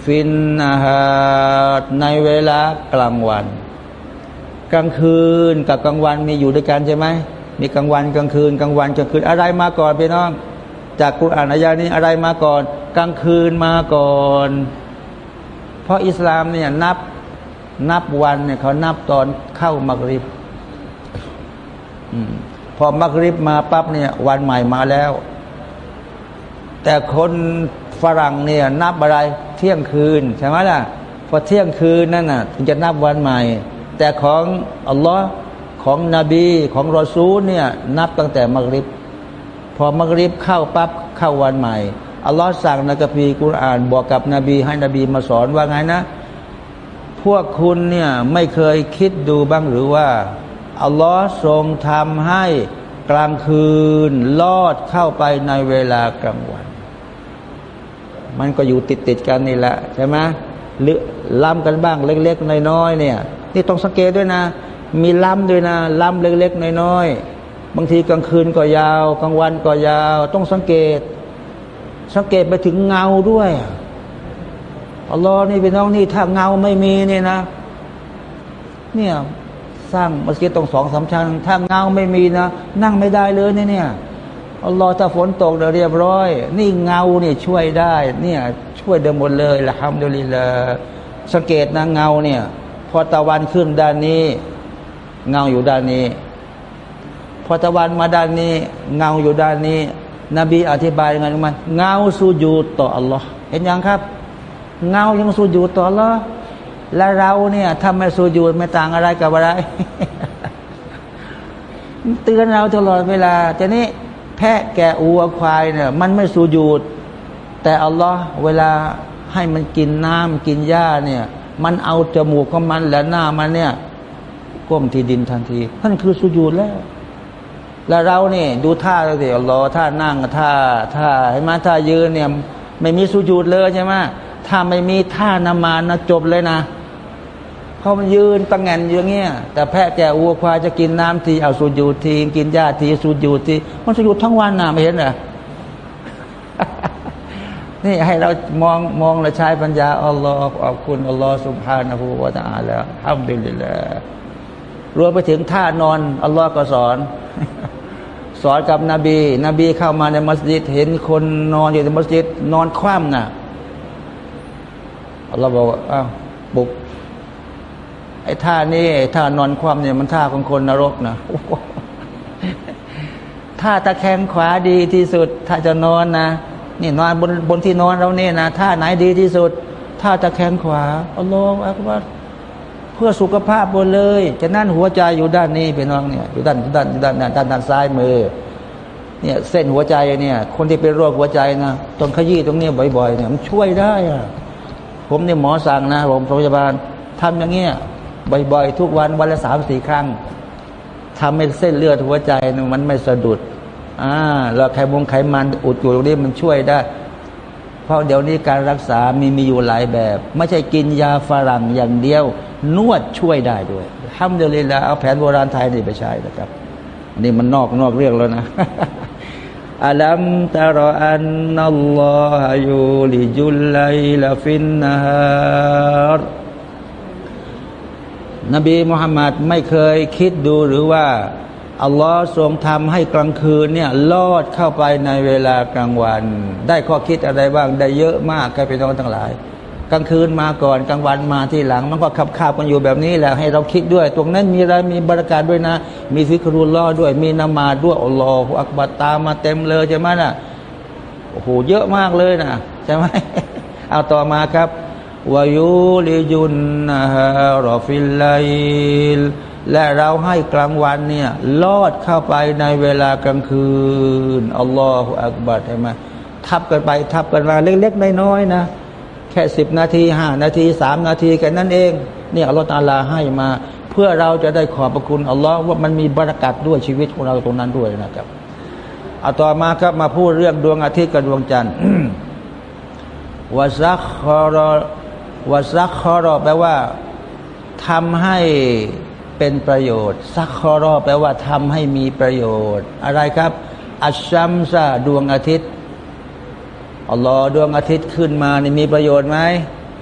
ฟินนาฮาในเวลากลางวัน กลางคืนกับกลางวันมีอยู่ด้วยกันใช่ไหมมีกลางวันกลางคืนกลางวันกลางคืนอะไรมาก่อนพี่น้อง จากกุรอานอายานี้อะไรมาก่อน กลางคืนมาก่อน เพราะอิสลามเนี่ยนับนับวันเนี่ยเขานับตอนเข้ามักริบอพอมักริบมาปั๊บเนี่ยวันใหม่มาแล้ว แต่คนฝรั่งเนี่ยนับอะไรเที่ยงคืนใช่ไหมล่ะพอเที่ยงคืนนั่นน่ะถึงจะนับวันใหม่ แต่ของอัลลอฮ์ของนบีของรอซูลเนี่ยนับตั้งแต่มักริบ พอมักริบเข้าปั๊บเข้าวันใหม่ อัลลอฮ์สั่งในกัมภีร์กุรอานบอกกับนบี ให้นบีมาสอนว่าไงนะ พวกคุณเนี่ยไม่เคยคิดดูบ้างหรือว่าอัลลอฮ์ทรงทำให้กลางคืนลอดเข้าไปในเวลากลางวัน มันก็อยู่ติดติดกันนี่แหละใช่ไหมหรือล้ำกันบ้างเล็ก ๆ น้อยๆเนี่ย นี่ต้องสังเกตด้วยนะ มีล้ำด้วยนะล้ำเล็กๆน้อยๆบางทีกลางคืนก็ยาว กลางวันก็ยาว ต้องสังเกต สังเกตไปถึงเงาด้วยอัลลอฮ์นี่เป็นน้องนี่ถ้าเงาไม่มีเนี่ยนะ เนี่ยสร้างมัสยิดตรงสองสามชั้นถ้าเงาไม่มีนะ นั่งไม่ได้เลยเนี่ยเนี่ยอัลลอฮ์ถ้าฝนตกเรียบร้อย นี่เงาเนี่ยช่วยได้ เนี่ย ช่วยเดิมหมดเลยละฮัมดุลิลละสังเกตนะเงาเนี่ย พอตะวันขึ้นด้านนี้ เงาอยู่ด้านนี้ พอตะวันมาด้านนี้ เงาอยู่ด้านนี้ นบีอธิบายยังไงรู้ไหมเงาสูญูต่ออัลลอฮ์เห็นยังครับ เงายังสูญูต่ออัลลอฮ์และเราเนี่ยทำไม่สูญูดไม่ต่างอะไรกับอะไรเตือนเราตลอดเวลาจะนี้แพะแกะอัวควายเนี่ยมันไม่สูญูดแต่อัลลอฮ์เวลาให้มันกินน้ำกินหญ้าเนี่ย มันเอาจมูกของมันและหน้ามันเนี่ยก้มที่ดินทันทีนั่นคือสูญูดแล้ว แล้วเราเนี่ยดูท่าเราสิอัลลอท่านั่งท่าท่าให้มท่ายืนเนี่ยไม่มีสูญูดเลยใช่ไหมถ้าไม่มีท่านมานะจบเลยนะเพราะมันยืนตั้งแงนอย่างเงี้ยแต่แพะแกะวัวควายจะกินน้ำทีเอาสูดอยู่ทีกินหญ้าทีสูดอยู่ทีมันสูดอยู่ทั้งวันนะไม่เห็นเหรอ นี่ให้เรามองมองและใช้ปัญญาอัลลอฮ์ขอบคุณอัลลอฮ์สุบฮานะฮูวาตาแล้วฮัมดุลิลละรวมไปถึงท่านอนอัลลอฮ์ก็สอน สอนกับนบี นบีเข้ามาในมัสยิด เห็นคนนอนอยู่ในมัสยิด นอนคว่ำน่ะเราบอกว่าอ้าวบุกไอ้ท่านี้ท่านอนคว่ำเนี่ยมันท่าของคนนรกนะท่าตะแคงขวาดีที่สุด ถ้าจะนอนนะ นี่นอนบนบนที่นอนเราเนี่ยนะท่าไหนดีที่สุดท่าตะแคงขวาอัลลอฮฺอักบัรเพื่อสุขภาพบนเลยจะนั่นหัวใจอยู่ด้านนี้เป็นน้องเนี่ยอยู่ด้านด้านด้านด้านด้านด้านซ้ายมือเนี่ยเส้นหัวใจเนี่ยคนที่เป็นโรคหัวใจนะต้องขยี้ตรงนี้บ่อยๆเนี่ยมันช่วยได้อะผมเนี่ยหมอสั่งนะผมโรงพยาบาลทำอย่างเงี้ยบ่อยๆ ทุกวันวันละสามสี่ครั้งทำให้เส้นเลือดหัวใจมันไม่สะดุด อ่าแล้วไขมงไขมันอุดอยู่ตรงนี้มันช่วยได้ เพราะเดี๋ยวนี้การรักษามีมีอยู่หลายแบบ ไม่ใช่กินยาฝรั่งอย่างเดียว นวดช่วยได้ด้วยทำเดี๋ยวนี้แล้วเอาแผนโบราณไทยนี่ไปใช้นะครับนี่มันนอกนอกเรื่องแล้วนะอัลัมตารอันนัลลอฮฺยูลิจุลไลลฟินนฮารนบีมุฮัมมัดไม่เคยคิดดูหรือว่า อัลลอฮ์ทรงทำให้กลางคืนเนี่ยลอดเข้าไปในเวลากลางวัน ได้ข้อคิดอะไรบ้างได้เยอะมากครับพี่น้องทั้งหลาย กลางคืนมาก่อนกลางวันมาทีหลัง มันก็ขับขับกันอยู่แบบนี้แหละให้เราคิดด้วย ตรงนั้นมีอะไรมีบรรยากาศด้วยนะ มีذكر اللهด้วยมีนามาด้วยอัลลอฮฺอักบัตตามาเต็มเลยใช่ไหมนะ่ะโอ้โหเยอะมากเลยนะใช่ไหมเอาต่อมาครับويولج النهار في الليل และเราให้กลางวันเนี่ยลอดเข้าไปในเวลากลางคืนอัลลอฮฺอักบัดใช่ไหมทับกันไปทับกันมาเล็กๆน้อยๆนะ แค่สิบนาทีห้านาทีสามนาทีแค่นั้นเองนี่อัลลอฮฺตาลาให้มา เพื่อเราจะได้ขอบพระคุณอัลลอฮ์ว่ามันมีบรากัดด้วยชีวิตของเราตรงนั้นด้วยนะครับเอาต่อมาครับมาพูดเรื่องดวงอาทิตย์กับดวงจันทร์วาซักคอรวาซักคอรอแปลว่าทำให้ เป็นประโยชน์ซักคอรอแปลว่าทำให้มีประโยชน์ อะไรครับ อัชชัมซาดวงอาทิตย์อัลลอฮ์ดวงอาทิตย์ขึ้นมานี่มีประโยชน์ไหม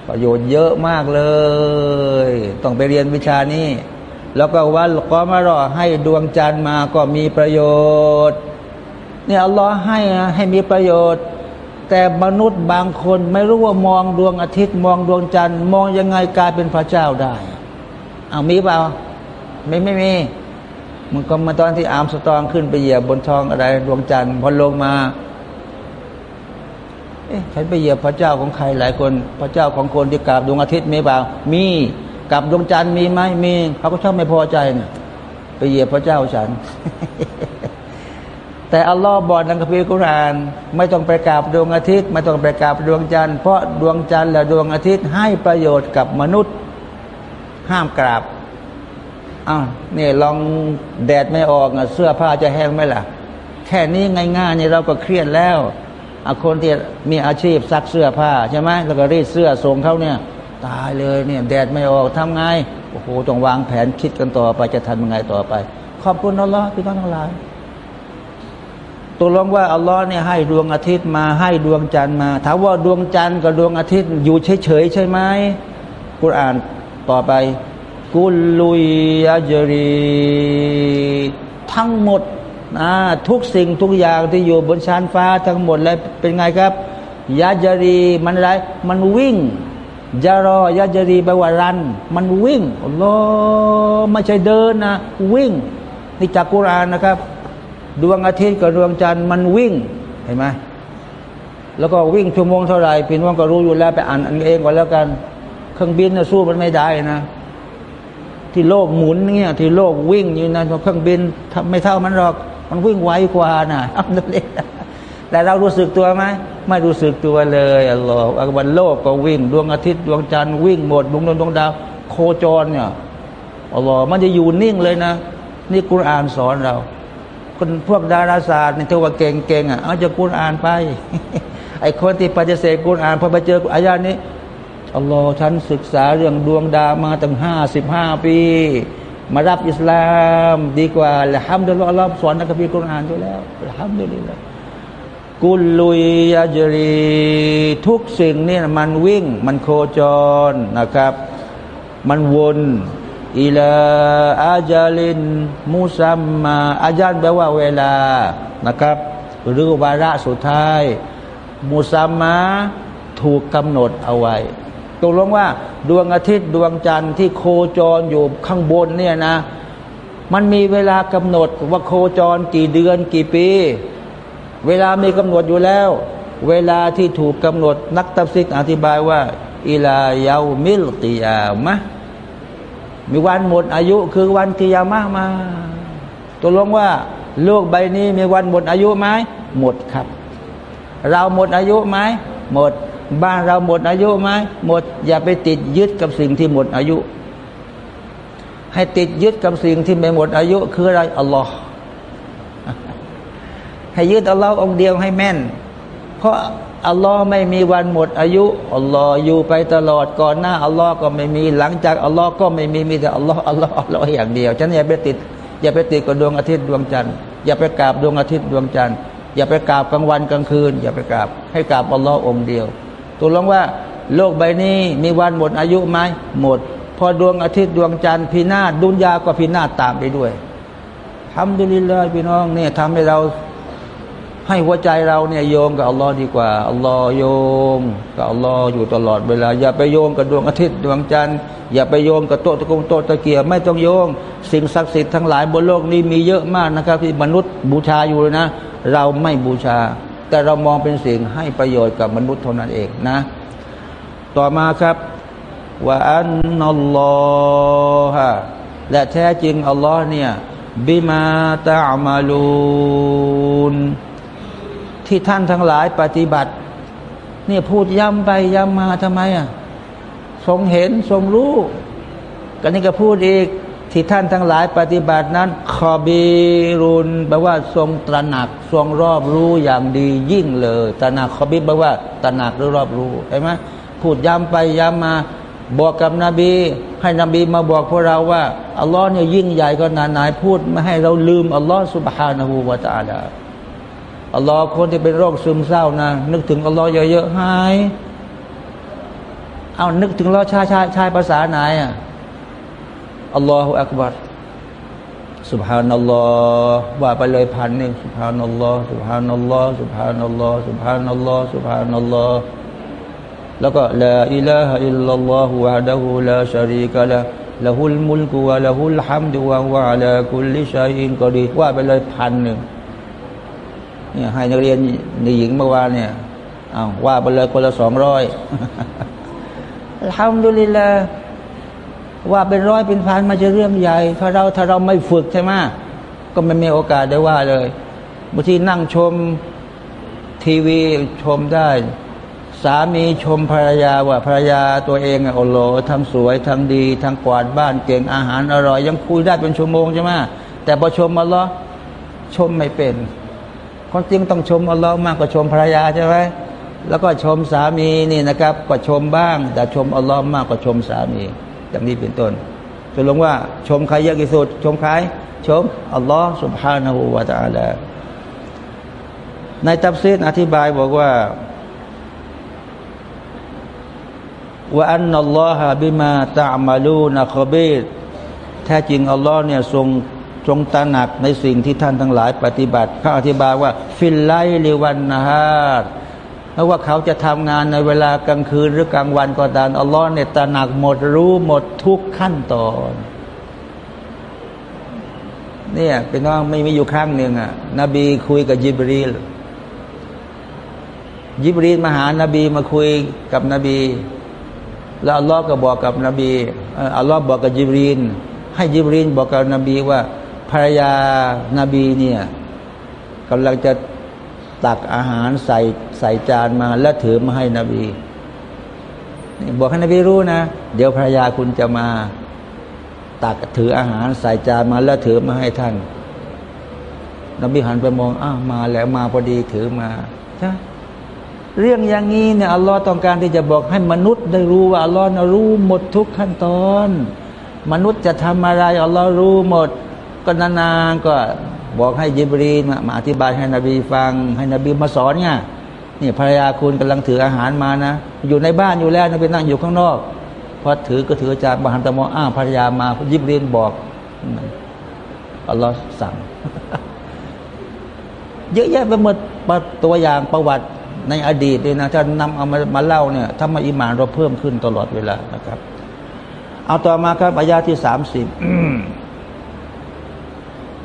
ประโยชน์เยอะมากเลย ต้องไปเรียนวิชานี้ แล้วก็วันก็มารอให้ดวงจันทร์มาก็มีประโยชน์เนี่ยอัลลอฮ์ให้ให้มีประโยชน์ แต่มนุษย์บางคนไม่รู้ว่ามองดวงอาทิตย์ มองดวงจันทร์ มองยังไงกลายเป็นพระเจ้าได้ เอามีเปล่า ไม่ไม่มีมันก็มาตอนที่อามสตองขึ้นไปเหยียบบนท้องอะไรดวงจันทร์พอลงมา เอ๊ะฉันไปเหยียบพระเจ้าของใครหลายคน พระเจ้าของคนที่กราบดวงอาทิตย์มีเปล่า มีกับดวงจันทร์มีไหมมีเขาก็ชอบไม่พอใจเนี่ยไปเหยียบพระเจ้าฉัน แต่อัลลอฮ์บอกในคัมภีร์กุรอานไม่ต้องไปกราบดวงอาทิตย์ ไม่ต้องไปกราบดวงจันทร์เพราะดวงจันทร์และดวงอาทิตย์ให้ประโยชน์กับมนุษย์ ห้ามกราบ อ้าวนี่ลองแดดไม่ออกเสื้อผ้าจะแห้งไหมล่ะ แค่นี้ง่ายๆนี่เราก็เครียดแล้วคนที่มีอาชีพซักเสื้อผ้าใช่ไหมแล้วก็รีดเสื้อส่งเขาเนี่ย ตายเลยเนี่ยแดดไม่ออกทำไงโอ้โหต้องวางแผนคิดกันต่อไปจะทำยังไงต่อไป ขอบคุณอัลลอฮ์พี่น้องทั้งหลายตัวลงว่าอัลลอฮ์เนี่ยให้ดวงอาทิตย์มาให้ดวงจันทร์มาถามว่าดวงจันทร์กับดวงอาทิตย์อยู่เฉยๆใช่ไหมกุรอานต่อไป กุลลุยยาจรีทั้งหมดนะทุกสิ่งทุกอย่างที่อยู่บนชั้นฟ้าทั้งหมดเลยเป็นไงครับยาจรีมันอะไรมันวิ่งยารอยาจรีแปลว่ารัน มันวิ่งอัลลอฮ์ไม่ใช่เดินนะวิ่งนี่จากกุรานนะครับ ดวงอาทิตย์กับดวงจันทร์มันวิ่งเห็นไหมแล้วก็วิ่งชั่วโมงเท่าไหร่พี่น้องก็รู้อยู่แล้วไปอ่านเองก่อนแล้วกัน เครื่องบินนะสู้มันไม่ได้นะ ที่โลกหมุนเนี่ยที่โลกวิ่งอยู่นะเครื่องบินไม่เท่ามันหรอก มันวิ่งไวกว่านะอัลลอฮ์แต่เรารู้สึกตัวไหมไม่รู้สึกตัวเลยอัลลอฮฺวันโลกก็วิ่ง ดวงอาทิตย์ดวงจันทร์วิ่งหมดดวงดวงดวงดาว โคจรเนี่ยอัลลอฮ์มันจะอยู่นิ่งเลยนะ นี่กุรอานสอนเรา คนพวกดาราศาสตร์ในี่ถือว่าเก่งๆอะเอาจะกุรอานไปไอคนที่ปฏิเสธกุรอานพอไปเจออายานี้ อัลลอฮ์ฉันศึกษาเรื่องดวงดาวมาตั้งห้าสิบห้าปี มารับอิสลามดีกว่าละฮัมดุลิลลอฮ์สอนนักบีกุรอานด้วยแล้วละฮัมดุลิลลาห์กุลลุยยาจรีทุกสิ่งนี่มันวิ่ง มันโคจรนะครับ มันวนอิลาอาจาลินมุซัมมาอาจารย์แปลว่าเวลานะครับ หรือวาระสุดท้ายมุซัมมาถูกกำหนดเอาไว้ ตกลงว่าดวงอาทิตย์ดวงจันทร์ที่โคจรอยู่ข้างบนเนี่ยนะ มันมีเวลากำหนดว่าโคจรกี่เดือนกี่ปี เวลามีกำหนดอยู่แล้ว เวลาที่ถูกกำหนดนักตัฟซิกอธิบายว่าอิลายามิลกิยามะมีวันหมดอายุคือวันกิยามะมาตกลงว่าโลกใบนี้มีวันหมดอายุไหมหมดครับ เราหมดอายุไหมหมด บ้านเราหมดอายุไหมหมด อย่าไปติดยึดกับสิ่งที่หมดอายุ ให้ติดยึดกับสิ่งที่ไม่หมดอายุ คืออะไรอัลลอฮ์ให้ยึดอัลลอฮ์องเดียวให้แม่น เพราะอัลลอฮ์ไม่มีวันหมดอายุอัลลอฮ์อยู่ไปตลอดก่อนหน้าอัลลอฮ์ก็ไม่มีหลังจากอัลลอฮ์ก็ไม่มีมีแต่อัลลอฮ์อัลลอฮ์อัลลอฮ์อย่างเดียวฉันอย่าไปติด อย่าไปติดกับดวงอาทิตย์ดวงจันทร์อย่าไปกราบดวงอาทิตย์ดวงจันทร์อย่าไปกราบกลางวันกลางคืน อย่าไปกราบให้กราบอัลลอฮ์องเดียว ตัวลงว่า โลกใบนี้มีวันหมดอายุไหมหมด พอดวงอาทิตย์ดวงจันทร์พินาศดุนยาก็พินาศตามไปด้วยทำดีเลยพี่น้องเนี่ยทำให้เราให้หัวใจเราเนี่ยโยงกับอัลลอฮ์ดีกว่าอัลลอฮ์โยงกับอัลลอฮ์อยู่ตลอดเวลา อย่าไปโยงกับดวงอาทิตย์ดวงจันทร์อย่าไปโยงกับโต๊ะตะกุงโต๊ะตะเกียบไม่ต้องโยง สิ่งศักดิ์สิทธิ์ทั้งหลายบนโลกนี้มีเยอะมากนะครับที่มนุษย์บูชาอยู่เลยนะ เราไม่บูชา แต่เรามองเป็นสิ่งให้ประโยชน์กับมนุษย์เท่านั้นเองนะ ต่อมาครับว่าอันนัลลอฮะและแท้จริงอัลลอฮ์เนี่ยบิมาตามาลูนที่ท่านทั้งหลายปฏิบัติเนี่ยพูดย้ำไปย้ำมาทำไมอะทรงเห็นทรงรู้กันนี้ก็พูดอีก ที่ท่านทั้งหลายปฏิบัตินั้นคอบีรุนแปลว่าทรงตระหนักทรงรอบรู้อย่างดียิ่งเลย ตระหนักคอบีแปลว่าตระหนักหรือรอบรู้เห็นไหมพูดย้ำไปย้ำมาบอกกับนบี ให้นบีมาบอกพวกเราว่าอัลลอฮ์เนี่ยยิ่งใหญ่ก็นานไหนพูดไม่ให้เราลืมอัลลอฮ์สุบฮานะฮูวาตาลาอัลลอฮ์คนที่เป็นโรคซึมเศร้านะนึกถึงอัลลอฮ์เยอะๆหายเอานึกถึงเราชายชายชายภาษาไหนอะ อัลลอฮฺอักบัรสุบฮานัลลอฮ์ว่าไปเลยพันหนึ่งสุบฮานัลลอฮ์สุบฮานัลลอฮ์สุบฮานัลลอฮ์สุบฮานัลลอฮ์สุบฮานัลลอฮ์แล้วก็ลาอิลาฮะอิลลัลลอฮุวะดะฮูลาชารีกะละละหุลมุลกุวะละหุลฮัมดุวะวะลาคุลิชัยอินกอดีว่าไปเลยพันหนึ่งเนี่ยให้นักเรียนในหญิงเมื่อวานเนี่ยเอาว่าไปเลยคนละสองร้อยทำดุลิลละ ว่าเป็นร้อยเป็นพันมาจะเรื่องใหญ่ ถ้าเราถ้าเราไม่ฝึกใช่ไหมก็ไม่มีโอกาสได้ว่าเลยบางทีนั่งชมทีวีชมได้ สามีชมภรรยาว่าภรรยาตัวเองอะโอโลทำสวยทำดีทำกวาดบ้านเก่งอาหารอร่อย ยังคุยได้เป็นชั่วโมงใช่ไหมแต่พอชมอัลลอฮ์ชมไม่เป็นคนจริงต้องชมอัลลอฮ์มากกว่าชมภรรยาใช่ไหมแล้วก็ชมสามีนี่นะครับ ก็ชมบ้าง แต่ชมอัลลอฮ์มากกว่าชมสามี อย่างนี้เป็นต้นจะลงว่า ชมใครเยอะที่สุด ชมใคร ชมอัลลอฮ์ سبحانه และ تعالى ในตัฟซีดอธิบายบอกว่าว่าอันนัลลอฮะบิมาตะมาลูนะคบีดแท้จริงอัลลอฮ์เนี่ยทรงทรงตระหนักในสิ่งที่ท่านทั้งหลายปฏิบัติเขาอธิบายว่า ฟิลไลลิวันนะฮา ไม่ว่าเขาจะทำงานในเวลากลางคืนหรือกลางวันก็ตามอัลลอฮ์เนี่ยตระหนักหมดรู้หมดทุกขั้นตอนเนี่ยเป็นว่าไม่มีอยู่ครั้งหนึ่งอะ นบีคุยกับยิบรีลยิบรีลมาหานบีมาคุยกับนบี แล้วอัลลอฮ์ก็บอกกับนบีอัลลอฮ์บอกกับยิบรีนให้ยิบรีนบอกกับนบีว่าภรรยานาบีเนี่ยกำลังจะตักอาหารใส่ ใส่จานมาแล้วถือมาให้นบีบอกให้นบีรู้นะ เดี๋ยวภรรยาคุณจะมา ตักถืออาหารใส่จานมาแล้วถือมาให้ท่าน นบีหันไปมองอ้าวมาแล้วมาพอดีถือมาใช่เรื่องอย่างนี้เนี่ยอัลลอฮ์ต้องการที่จะบอกให้มนุษย์ได้รู้ว่าอัลลอฮ์รู้หมดทุกขั้นตอน มนุษย์จะทำอะไรอัลลอฮ์รู้หมด ก็นานๆก็บอกให้ยิบรีมาอธิบายให้นบีฟัง ให้นบีมาสอนไง นี่ภรรยาคุณกำลังถืออาหารมานะ อยู่ในบ้านอยู่แล้วนบีนั่งอยู่ข้างนอกพอถือก็ถือจากบาฮันตะมออ้าภรรยามายิบเรียนบอกอัลลอฮ์สั่ง เยอะแยะไปหมดตัวอย่างประวัติในอดีตเลยนะถ้านำเอามามาเล่าเนี่ยถ้ามาอิมานเราเพิ่มขึ้นตลอดเวลานะครับ เอาต่อมาครับอายาที่สามสิบ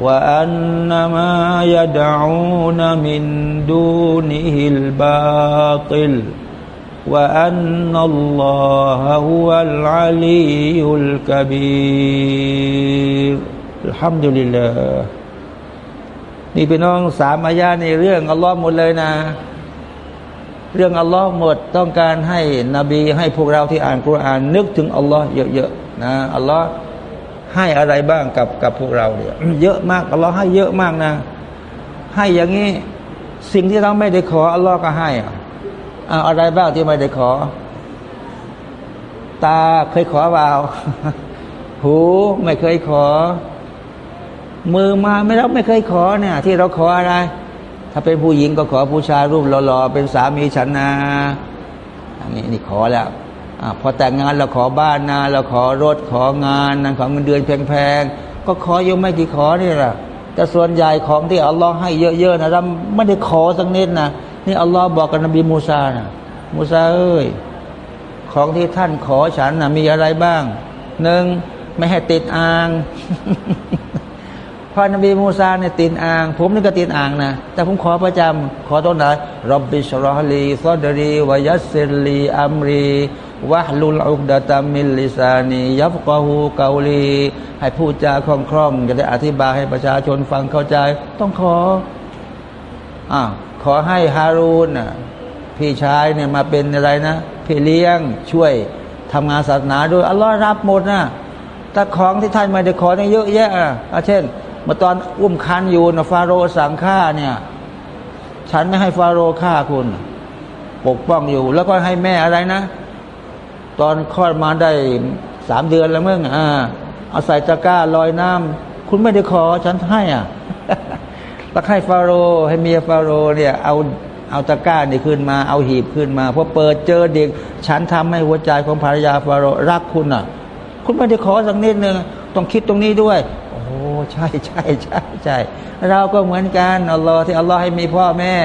وأن ما يدعون من دونه الباطل وأن الله هو العلي الكبير الحمد لله นี่พี่น้องสามอายาในเรื่องอัลลอฮ์หมดเลยนะ เรื่องอัลลอฮ์หมดต้องการให้นบีให้พวกเราที่อ่านคุราน นึกถึงอัลลอฮ์เยอะๆนะอัลลอฮ์ ให้อะไรบ้างกับกับพวกเราเนี่ยเยอะมากอัลลอฮ์ให้เยอะมากนะ ให้อย่างนี้สิ่งที่เราไม่ได้ขออัลลอฮ์ก็ให้อะอะไรบ้างที่ไม่ได้ขอ ตาเคยขอเปล่าหูไม่เคยขอ มือมาไม่เราไม่เคยขอเนี่ย ที่เราขออะไร ถ้าเป็นผู้หญิงก็ขอผู้ชายรูปหล่อๆเป็นสามีฉันนะอันนี้นี่ขอแล้ว อพอแต่งงานเราขอบ้านนะเราขอรถของานนะขอเงินเดือนแพงๆก็ขออยู่ไม่กี่ขอนี่แหละแต่ส่วนใหญ่ของที่อัลลอฮ์ให้เยอะๆนะเราไม่ได้ขอสักนิดนะนี่อัลลอฮ์บอกกับนบีมูซานะมูซาเอ้ยของที่ท่านขอฉันนะมีอะไรบ้างหนึ่งไม่ให้ติดอ่างพระนบีมูซาเนี่ยติดอ่าง ผมนี่ก็ติดอ่างนะแต่ผมขอประจำขอตรงไหนรับบิชรอฮลีซอดรีวายัสซิลีอัมรี วะลุลอุกดะตามิลลิซานียับกอฮูเกาลี ให้พูดจาคล่องคล่องจะได้อธิบายให้ประชาชนฟังเข้าใจ ต้องขออ่าขอให้ฮารูนพี่ชายเนี่ยมาเป็นอะไรนะพี่เลี้ยงช่วยทำงานศาสนาด้วยอัลลอฮ์รับหมดนะแต่ของที่ท่านไม่ได้ขอเนี่ยเยอะแยะอะเช่นเมื่อตอนอุ้มคันอยู่นะฟาโรสั่งฆ่าเนี่ย ฉันไม่ให้ฟาโรฆ่าคุณ ปกป้องอยู่ แล้วก็ให้แม่อะไรนะ ตอนคลอดมาได้สามเดือนแล้วเมื่ออ่าเอาใส่ตะกร้าลอยน้ำคุณไม่ได้ขอฉันให้อะแล้วให้ฟาโรให้เมียฟาโรเนี่ยเอาเอาตะกร้านี่ขึ้นมาเอาหีบขึ้นมาพอเปิดเจอเด็ก ฉันทำให้หัวใจของภรรยาฟาโรรักคุณอะ คุณไม่ได้ขอสักนิดหนึ่งต้องคิดตรงนี้ด้วย โอ้ใช่ใช่ใช่ใช่เราก็เหมือนกันอัลลอฮ์ที่อัลลอฮ์ให้มีพ่อแม่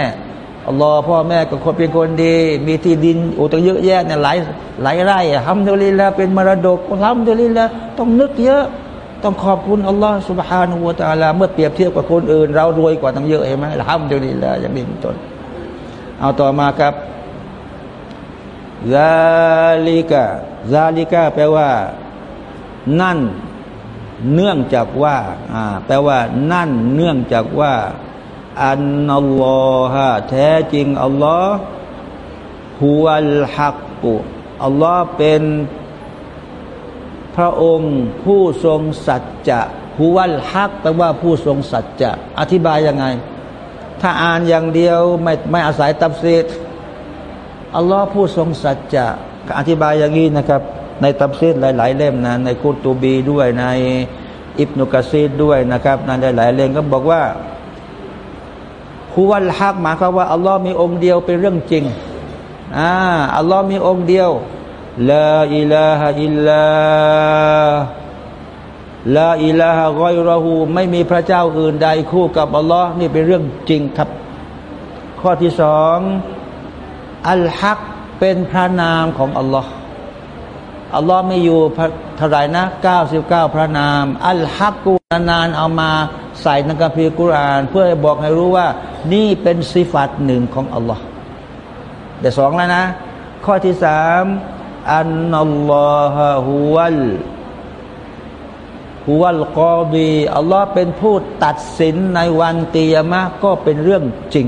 อัลลอฮ์พ่อแม่ก็คนเป็นคนดี มีที่ดินโอ้ต้งเยอะแยะเนี่ยหลายหลายไร่ทำดุลิละเป็นมรดกทำดุลิละต้องนึกเยอะ ต้องขอบคุณอัลลอฮ์สุบฮานุวะตาลาเมื่อเปรียบเทียบกับคนอื่น เรารวยกว่าตั้งเยอะเห็นไหมทำดุลิละอย่างนี้เป็นต้นเอาต่อมาครับซาลิกะซาลิกะแปลว่า นั่น เนื่องจากว่าอ่าแปลว่า นั่น เนื่องจากว่า อันนัลลอฮะแท้จริงอัลลอฮ์ฮุวัลฮักกุอัลลอฮ์เป็นพระองค์ผู้ทรงสัจจะฮุวัลฮักแปลว่าผู้ทรงสัจจะ อธิบายยังไง ถ้าอ่านอย่างเดียวไม่ไม่อาศัยตับซีดอัลลอฮ์ผู้ทรงสัจจะอธิบายอย่างนี้นะครับ ในตับซีดหลาย ๆ เล่มนะในกุตูบีด้วยในอิบนุกะซีดด้วยนะครับในหลาย ๆ เล่มก็บอกว่า คูวัลฮักหมายความว่าอัลลอฮ์มีองค์เดียวเป็นเรื่องจริงอ่าอัลลอฮ์มีองค์เดียวลาอิลาฮะอิลลาลาอิลาฮะกอยรหูไม่มีพระเจ้าอื่นใดคู่กับอัลลอฮ์นี่เป็นเรื่องจริงครับ ข้อที่สองอัลฮักเป็นพระนามของอัลลอฮ์อัลลอฮ์ไม่อยู่เท่าไรนะเก้าสิบเก้าพระนาม อัลฮักกูนานเอามา ใส่ในกัมภีร์กุรอาน เพื่อให้บอกให้รู้ว่า นี่เป็นสิฟัตหนึ่งของอัลลอฮ์เดี๋ยวสองแล้วนะ ข้อที่สามอันนัลลอฮะฮุวัลฮุวัลกอบีอัลลอฮ์เป็นผู้ตัดสินในวันตียามะก็เป็นเรื่องจริง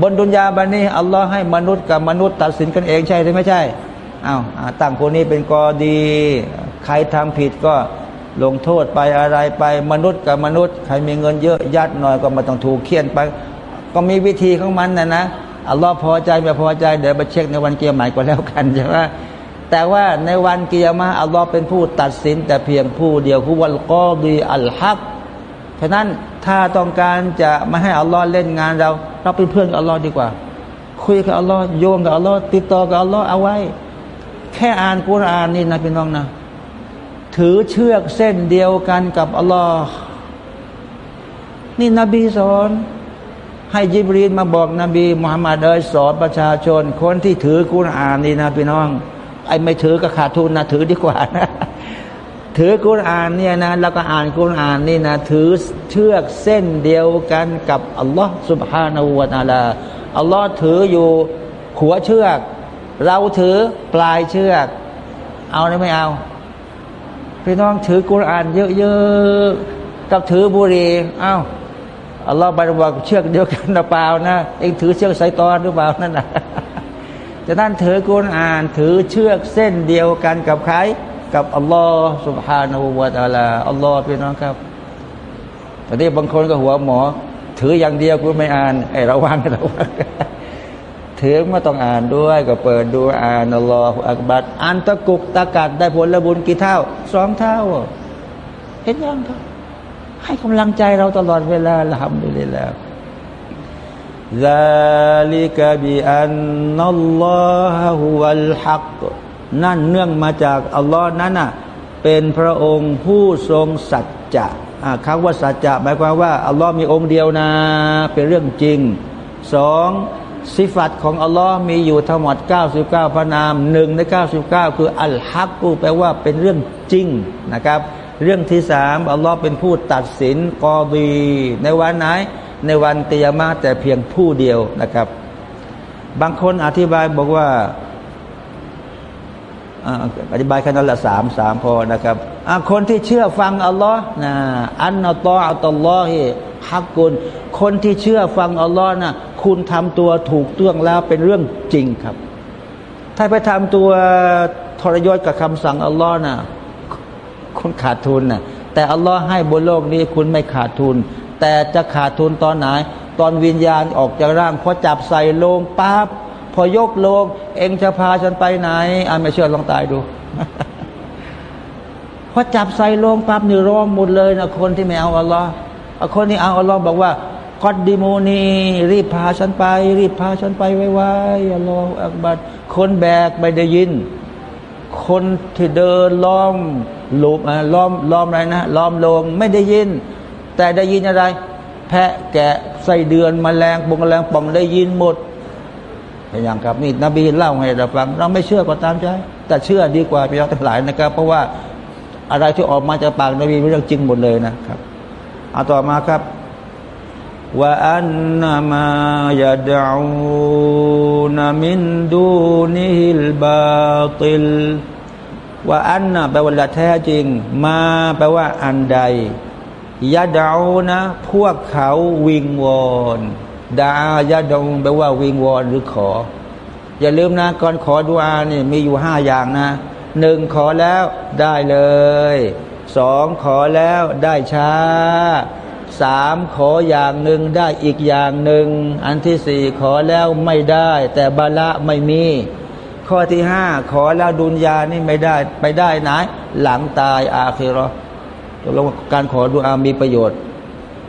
บนดุนยาบันนี้อัลลอฮ์ให้มนุษย์กับมนุษย์ตัดสินกันเองใช่หรือไม่ใช่อา้าวตั้งคนนี้เป็นกอดี ใครทำผิดก็ ลงโทษไปอะไรไปมนุษย์กับมนุษย์ ใครมีเงินเยอะยัดหน่อยก็มาต้องถูกเคี่ยนไป ก็มีวิธีของมันนะนะอัลลอฮ์พอใจไม่พอใจเดี๋ยวมาเช็คในวันเกียร์ใหม่ก็แล้วกันใช่ไหมแต่ว่าในวันเกียร์มาอัลลอฮ์เป็นผู้ตัดสิน แต่เพียงผู้เดียวคือวันกอดีอัลฮักฉะนั้นถ้าต้องการจะไม่ให้อัลลอฮ์เล่นงานเรา เราเป็นเพื่อนกับอัลลอฮ์ดีกว่า คุยกับอัลลอฮ์โยงกับอัลลอฮ์ติดต่อกับอัลลอฮ์เอาไว้ แค่อ่านกุรอานนี่นะพี่น้องนะ ถือเชือกเส้นเดียวกันกับอัลลอฮ์นี่นบีสอน ให้ยิบรีนมาบอกนบีมุฮัมมัดเอยสอนประชาชน คนที่ถือกุรอานนี่นะพี่น้อง ไอ้ไม่ถือก็ขาดทุนนะถือดีกว่านะถือกุรอานเนี่ยนะแล้วก็อ่านกุรอานนี่นะถือเชือกเส้นเดียวกันกับอัลลอฮ์สุบฮานาอูวาตาลาอัลลอฮ์ถืออยู่ขัวเชือก เราถือปลายเชือก เอาหรือไม่เอา พี่น้องถือกุรอานเยอะๆกับถือบุหรี่เอา้าอัลลอฮฺบาบอกเชือกเดียวกันหรือเปล่านะเองถือเชือกไซตอนหรือเปล่านั่นนะจะนั่นถือกุรอานถือเชือกเส้นเดียวกันกับใครกับอัลลอฮฺสุบฮานาอูวาตาลาอัลลอฮฺพี่น้องครับแต่ที่บางคนก็หัวหมอ ถืออย่างเดียวกูไม่อ่านไอ้ระวังระวัง ถือมาต้องอ่านด้วย ก็เปิดดูอ่านอัลลอฮฺอักบัดอ่านตะกุกตะกัดได้ผลละบุญกี่เท่าสองเท่า เห็นยังครับ ให้กำลังใจเราตลอดเวลาละฮัมดุลิลลาห์ซาลิกบิอันนัลลอฮฺฮุวัลฮักนั่นเนื่องมาจากอัลลอฮ์นั้นน่ะเป็นพระองค์ผู้ทรงสัจจะคำว่าสัจจะหมายความว่าอัลลอฮ์มีองค์เดียวนะ เป็นเรื่องจริงสอง สิฟัตของอัลลอฮ์มีอยู่ทั้งหมด 99 พระนามหนึ่งใน 99 คืออัลฮักกูแปลว่าเป็นเรื่องจริงนะครับ เรื่องที่สามอัลลอฮ์เป็นผู้ตัดสินกอบี ในวันไหน ในวันเตียมาแต่เพียงผู้เดียวนะครับ บางคนอธิบายบอกว่าอธิบายแค่นั้นละสามสามพอนะครับคนที่เชื่อฟังอัลลอฮ์นะอันนัตออัตลลอฮิ ฮักกุลคนที่เชื่อฟังอัลลอฮ์นะคุณทำตัวถูกต้องแล้วเป็นเรื่องจริงครับ ถ้าไปทำตัวทรยศกับคำสั่งอัลลอฮ์นะคุณขาดทุนนะแต่อัลลอฮ์ให้บนโลกนี้คุณไม่ขาดทุน แต่จะขาดทุนตอนไหน ตอนวิญญาณออกจากร่างพอจับใส่โลงปั๊บพอยกโลง เองจะพาฉันไปไหนอ่าไม่เชื่อลองตายดูพอจับใส่โลงปั๊บนี่ร้องหมดเลยนะคนที่ไม่เอาอัลลอฮ์ คนที่เอาอัลลอฮ์บอกว่ากอดดิโมนีรีบพาฉันไป รีบพาฉันไปไวๆอัลลอฮ์อักบัดคนแบกไม่ได้ยิน คนที่เดินล้อมหลุมล้อมล้อมอะไรนะล้อมลงไม่ได้ยิน แต่ได้ยินอะไร แพะแกะไส้เดือนมแมลงปงแมลงป่องได้ยินหมดอย่างครับนี่นบีเล่าให้เราฟัง เราไม่เชื่อก็ตามใจ แต่เชื่อดีกว่าพี่น้องทั้งหลายนะครับ เพราะว่าอะไรที่ออกมาจากปากนบีเป็นเรื่องจริงหมดเลยนะครับ เอาต่อมาครับว่าอันนามายาดานามินดูนิฮิลบาติลว่าอันนะแปลว่าแท้จริง มาแปลว่าอันใดยาดานะ พวกเขาวิงวอนดายาดงแปลว่าวิงวอนหรือขอ อย่าลืมนะ ก่อนขอดุอานี่มีอยู่ห้าอย่างนะหนึ่งขอแล้วได้เลย สองขอแล้วได้ช้าสามขออย่างหนึ่งได้อีกอย่างหนึ่ง อันที่สี่ขอแล้วไม่ได้ แต่บาละไม่มี ข้อที่ห้าขอแล้วดุนยานี่ไม่ได้ไปได้ไหนหลังตายอาคิรอตกลงการขอดุอามีประโยชน์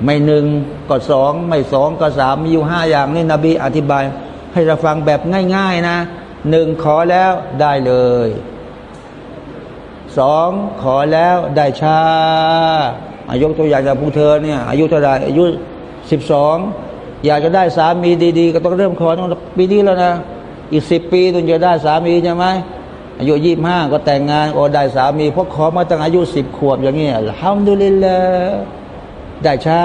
ไม่หนึ่งก็สองไม่สองก็สามมีอยู่ห้าอย่างนี่นบีอธิบาย ให้เราฟังแบบง่าย ๆนะหนึ่งขอแล้วได้เลย สองขอแล้วได้ชาอายุตัวอย่างจากพวกเธอเนี่ยอายุเท่าไรอายุสิบสองอยากจะได้สามีดีๆ ก็ต้องเริ่มขอตั้งปีนี้แล้วนะ อีกสิบปีถึงจะได้สามีใช่ไหมอายุยี่ห้าก็แต่งงานโอได้สามีเพราะขอมาตั้งอายุสิบขวบอย่างเงี้ยทำดูลิลละได้ชา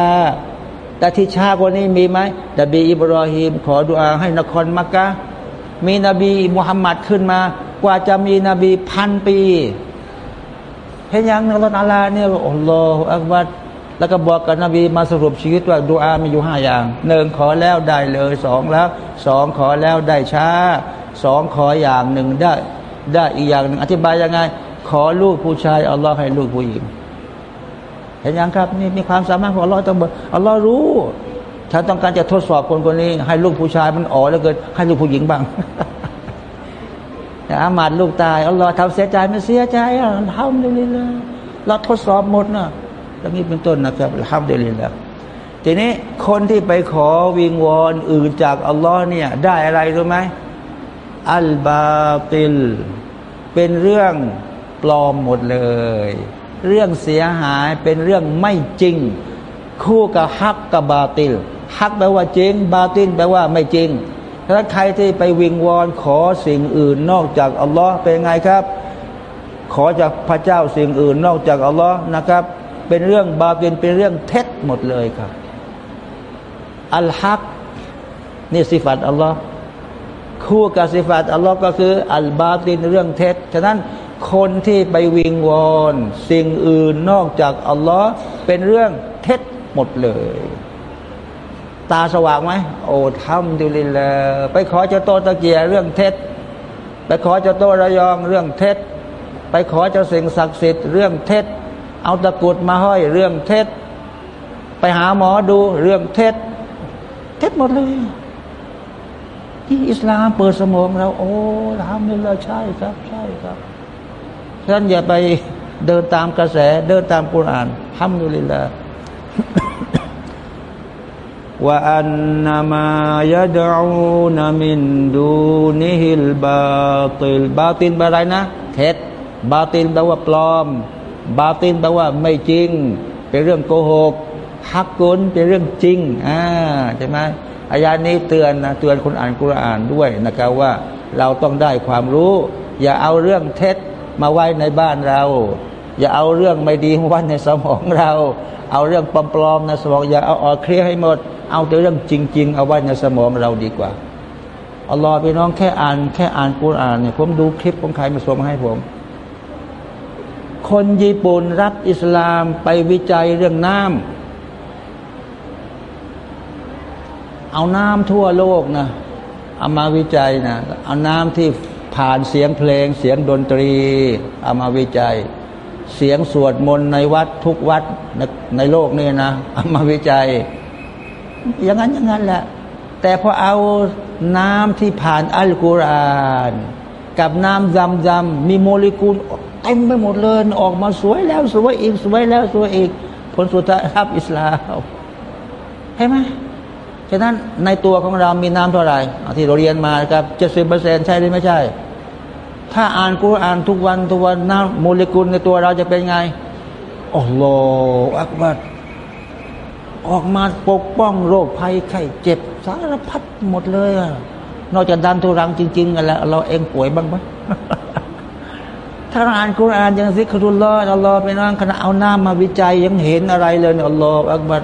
แต่ที่ชากว่านี้มีไหมนบีอิบรอฮิมขอดุอาให้นครมักกะมีนบีมุฮัมมัดขึ้นมา กว่าจะมีนบีพันปี เห็นยังอัลลอฮฺอาลาเนี่ยอัลลอฮฺอักบัดแล้วก็บอกกับนบีมาสรุปชีวิตว่าดูอามีอยู่ห้าอย่างหนึ่งขอแล้วได้เลยสองแล้วสองขอแล้วได้ช้าสองขออย่างหนึ่งได้ ได้อีกอย่างหนึ่งอธิบายยังไง ขอลูกผู้ชายอัลลอฮ์ให้ลูกผู้หญิง เห็นยังครับนี่มีความสามารถของอัลลอฮ์ต้องบอกอัลลอฮ์รู้ฉันต้องการจะทดสอบคนคนนี้ ให้ลูกผู้ชายมันอ๋อแล้วเกินให้ลูกผู้หญิงบ้าง อามาดลูกตายอัลลอฮ์ทำเสียใจไม่เสียใจอะทำดีเลยเราทดสอบหมดนะอย่างนี้เป็นต้นนะครับทำดีเลยทีนี้คนที่ไปขอวิงวอนอื่นจากอัลลอฮ์เนี่ยได้อะไรรู้ไหมอัลบาติล เป็นเรื่องปลอมหมดเลย เรื่องเสียหายเป็นเรื่องไม่จริง คู่กับฮักกับบาติลฮักแปลว่าจริง บาติลแปลว่าไม่จริง ถ้าใครที่ไปวิงวอนขอสิ่งอื่นนอกจากอัลลอฮ์เป็นไงครับ ขอจากพระเจ้าสิ่งอื่นนอกจากอัลลอฮ์นะครับ เป็นเรื่องบาปินเป็นเรื่องเท็จหมดเลยครับ อัลฮักนี่สิฟัตอัลลอฮ์คู่กับสิฟัตอัลลอฮ์ก็คือ อัลบาตินเรื่องเท็จฉะนั้นคนที่ไปวิงวอน สิ่งอื่นนอกจากอัลลอฮ์เป็นเรื่องเท็จหมดเลย ตาสว่างไหมโอ้ทำดูลิลไปขอเจ้าโตตะเกียเรื่องเท็จ ไปขอเจ้าโตระยองเรื่องเท็จ ไปขอเจ้าสิ่งศักดิ์สิทธิ์เรื่องเท็จ เอาตะกุดมาห้อยเรื่องเท็จ ไปหาหมอดูเรื่องเท็จ เท็จหมดเลยที่อิสลามเปิดสมองเราโอ้ทำนี่เลยใช่ครับ ใช่ครับท่านอย่าไปเดินตามกระแสเดินตามกุรอานทำดูลิลละ ว่าอันนามายดอูนมินดูนิฮิลบาติลบาติลอะไรนะเท็จบาติลแปลว่าปลอม บาติลแปลว่าไม่จริง เป็นเรื่องโกหกฮักกุลเป็นเรื่องจริงอ่าใช่ไหมอายานี้เตือนนะเตือนคนอ่านกุรอานด้วยนะครับว่าเราต้องได้ความรู้ อย่าเอาเรื่องเท็จมาไว้ในบ้านเรา อย่าเอาเรื่องไม่ดีมาไว้ในสมองเรา เอาเรื่องปลอมๆในสมองอย่าเอาออกเคลียร์ให้หมด เอาแต่เรื่องจริง ๆ เอาไว้ในสมองเราดีกว่าอัลลอฮ์พี่น้องแค่อ่านแค่อ่านกุรอานเนี่ยผมดูคลิปของใครมาส่งให้ผม คนญี่ปุ่นรับอิสลามไปวิจัยเรื่องน้ำเอาน้ำทั่วโลกนะเอามาวิจัยนะเอาน้ำที่ผ่านเสียงเพลงเสียงดนตรี เอามาวิจัย เสียงสวดมนต์ในวัดทุกวัดในในโลกนี่นะเอามาวิจัย อย่างนั้นอย่างนั้นแหละ แต่พอเอาน้ำที่ผ่านอัลกุรอาน กับน้ำจำจำมีโมเลกุลเต็มไปหมดเลยออกมาสวยแล้วสวยอีกสวยแล้วสวยอีก ผลสุดท้ายรับอิสลามเห็นไหมฉะนั้นในตัวของเรามีน้ำเท่าไหร่ที่เราเรียนมาครับเจ็ดสิบเปอร์เซ็นใช่หรือไม่ใช่ ถ้าอ่านกุรอานทุกวันทุกวันน้ำโมเลกุลในตัวเราจะเป็นไงอัลลอฮฺอักบัดออกมาปกป้องโรคภัยไข้เจ็บ สารพัดหมดเลยอะนอกจากดันทุรังจริงๆกันแล้วเราเองป่วยบ้างไหมถ้าอ่านกุรอานยังซิกรุลลอฮ์อัลลอฮ์ไปนั่งขณะเอาหน้ามาวิจัยยังเห็นอะไรเลยเนี่ยอัลลอฮ์อักบัด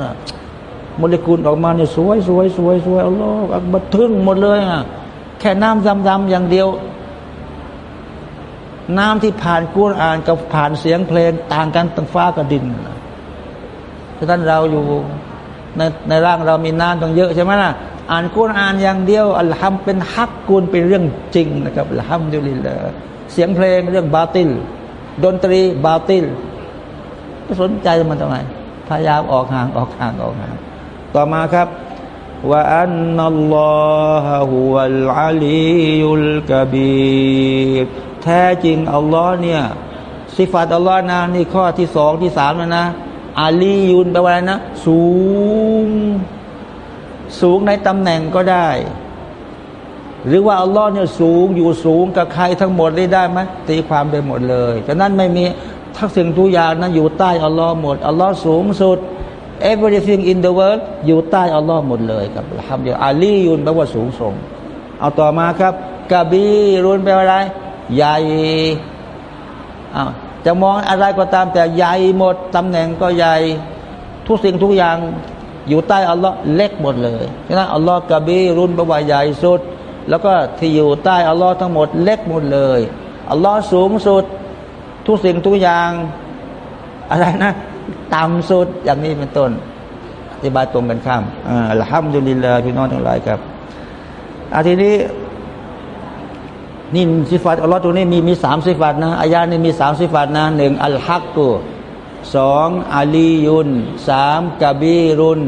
โมเลกุลออกมาเนี่ยสวยสวยสวยสวยอัลลอฮ์อักบัดทึ่งหมดเลยอะแค่น้ำดำๆอย่างเดียว น้ำที่ผ่านกุรอานกับผ่านเสียงเพลงต่างกันตั้งฟ้ากับดินฉะนั้นเราอยู่ในในร่างเรามีน้ำต้องเยอะใช่ไหมล่ะ อ่านกุรอานอย่างเดียวอัลฮัมเป็นฮักกุลเป็นเรื่องจริงนะครับอัลฮัมดุลิลละเสียงเพลงเรื่องบาติล ดนตรีบาติลไม่สนใจมันทำไมพยายามออกห่างออกห่างออกห่างต่อมาครับว่าอันนัลลอฮฺฮุวัลอาลียุลกบีร แท้จริงอัลลอฮ์เนี่ยสิฟัตอัลลอฮ์นะนี่ข้อที่สองที่สามแล้วนะอาลียุนแปลว่าอะไรนะ สูง สูงในตำแหน่งก็ได้ หรือว่าอัลลอฮ์เนี่ยสูงอยู่สูงกับใครทั้งหมดได้ได้ไหมตีความไปหมดเลยฉะนั้นไม่มีทักสิ่งทุกอย่างนั้นอยู่ใต้อัลลอฮ์หมดอัลลอฮ์สูงสุด everything in the world อยู่ใต้อัลลอฮ์หมดเลยครับทำอย่างอาลียุนแปลว่าสูงส่งเอาต่อมาครับกาบีรุนแปลว่าอะไร ใหญ่จะมองอะไรก็ตามแต่ใหญ่หมดตำแหน่งก็ใหญ่ทุกสิ่งทุกอย่างอยู่ใต้อัลลอฮ์เล็กหมดเลยฉะนั้นอัลลอฮ์กะบีรุนบวาใหญ่สุด แล้วก็ที่อยู่ใต้อัลลอฮ์ทั้งหมดเล็กหมดเลยอัลลอฮ์สูงสุด ทุกสิ่งทุกอย่าง อะไรนะต่ำสุดอย่างนี้เป็นต้นอธิบายตรงกันข้ามอัลฮัมดุลิลลาพี่น้องทั้งหลายครับอาทีนี้ นี่สิฟัตอัลลอฮ์ตัวนี้มีมีสามสิฟัตนะอายานี่มีสามสิฟัตนะหนึ่งอัลฮักกุสองอาลียุนสามกบีรุน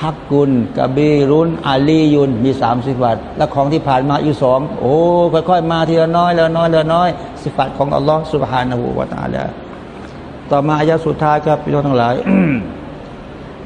ฮักกุลกบีรุนอาลียุนมีสามสิฟัตแล้วของที่ผ่านมาอีกสองโอ้ค่อยๆมาทีละน้อยละน้อยละน้อย สิฟัตของอัลลอฮ์สุบฮานาหูวาตาละต่อมาอายาสุดท้ายครับพี่น้องทั้งหลาย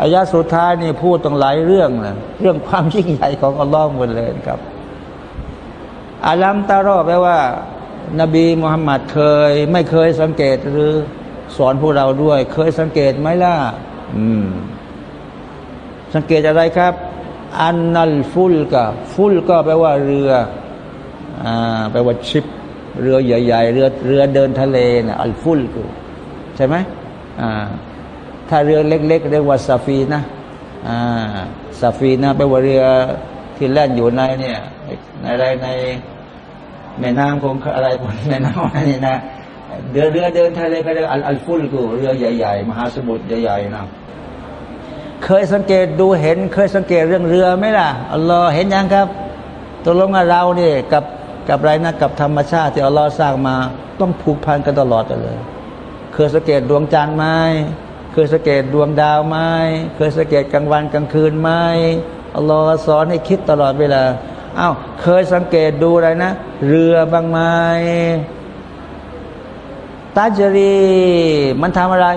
อายะสุดท้ายนี่พูดต้องหลายเรื่องนะเรื่องความยิ่งใหญ่ของอัลลอฮ์หมดเลยครับอาลัมตารอแปลว่า นบีมุฮัมมัดเคย ไม่เคยสังเกตหรือสอนพวกเราด้วย เคยสังเกตไหมล่ะ อืม สังเกตอะไรครับ อันนัลฟุลกะฟุลก็แปลว่าเรือ อ่า แปลว่าชิป เรือใหญ่ๆ เรือ เรือเดินทะเลนะอัลฟุลกูใช่ไหมอ่า ถ้าเรือเล็ก ๆ เรียกว่าซาฟีนะอ่าซาฟีนะไปว่าเรือที่แล่นอยู่ในเนี่ยในอะไรในแม่น้ำคงอะไรพวกแม่น้ำอะไรนี่นะเรือเรือเดินทะเลก็เรียกอัลฟุลกูเรือใหญ่ ๆ มหาสมุทรใหญ่ๆนะเคยสังเกตดูเห็น เคยสังเกตเรื่องเรือไหมล่ะอัลลอฮ์เห็นยังครับตกลงเราเนี่ยกับกับไรนะกับธรรมชาติที่อัลลอฮ์สร้างมา ต้องผูกพันกันตลอดเลย เคยสังเกตดวงจันทร์ไหม เคยสังเกตดวงดาวไหมเคยสังเกตกลางวันกลางคืนไหมอัลลอฮ์สอนให้คิดตลอดเวลาอ้าวเคยสังเกตดูอะไรนะ เรือบางไหมตาจรีมันทำอะไร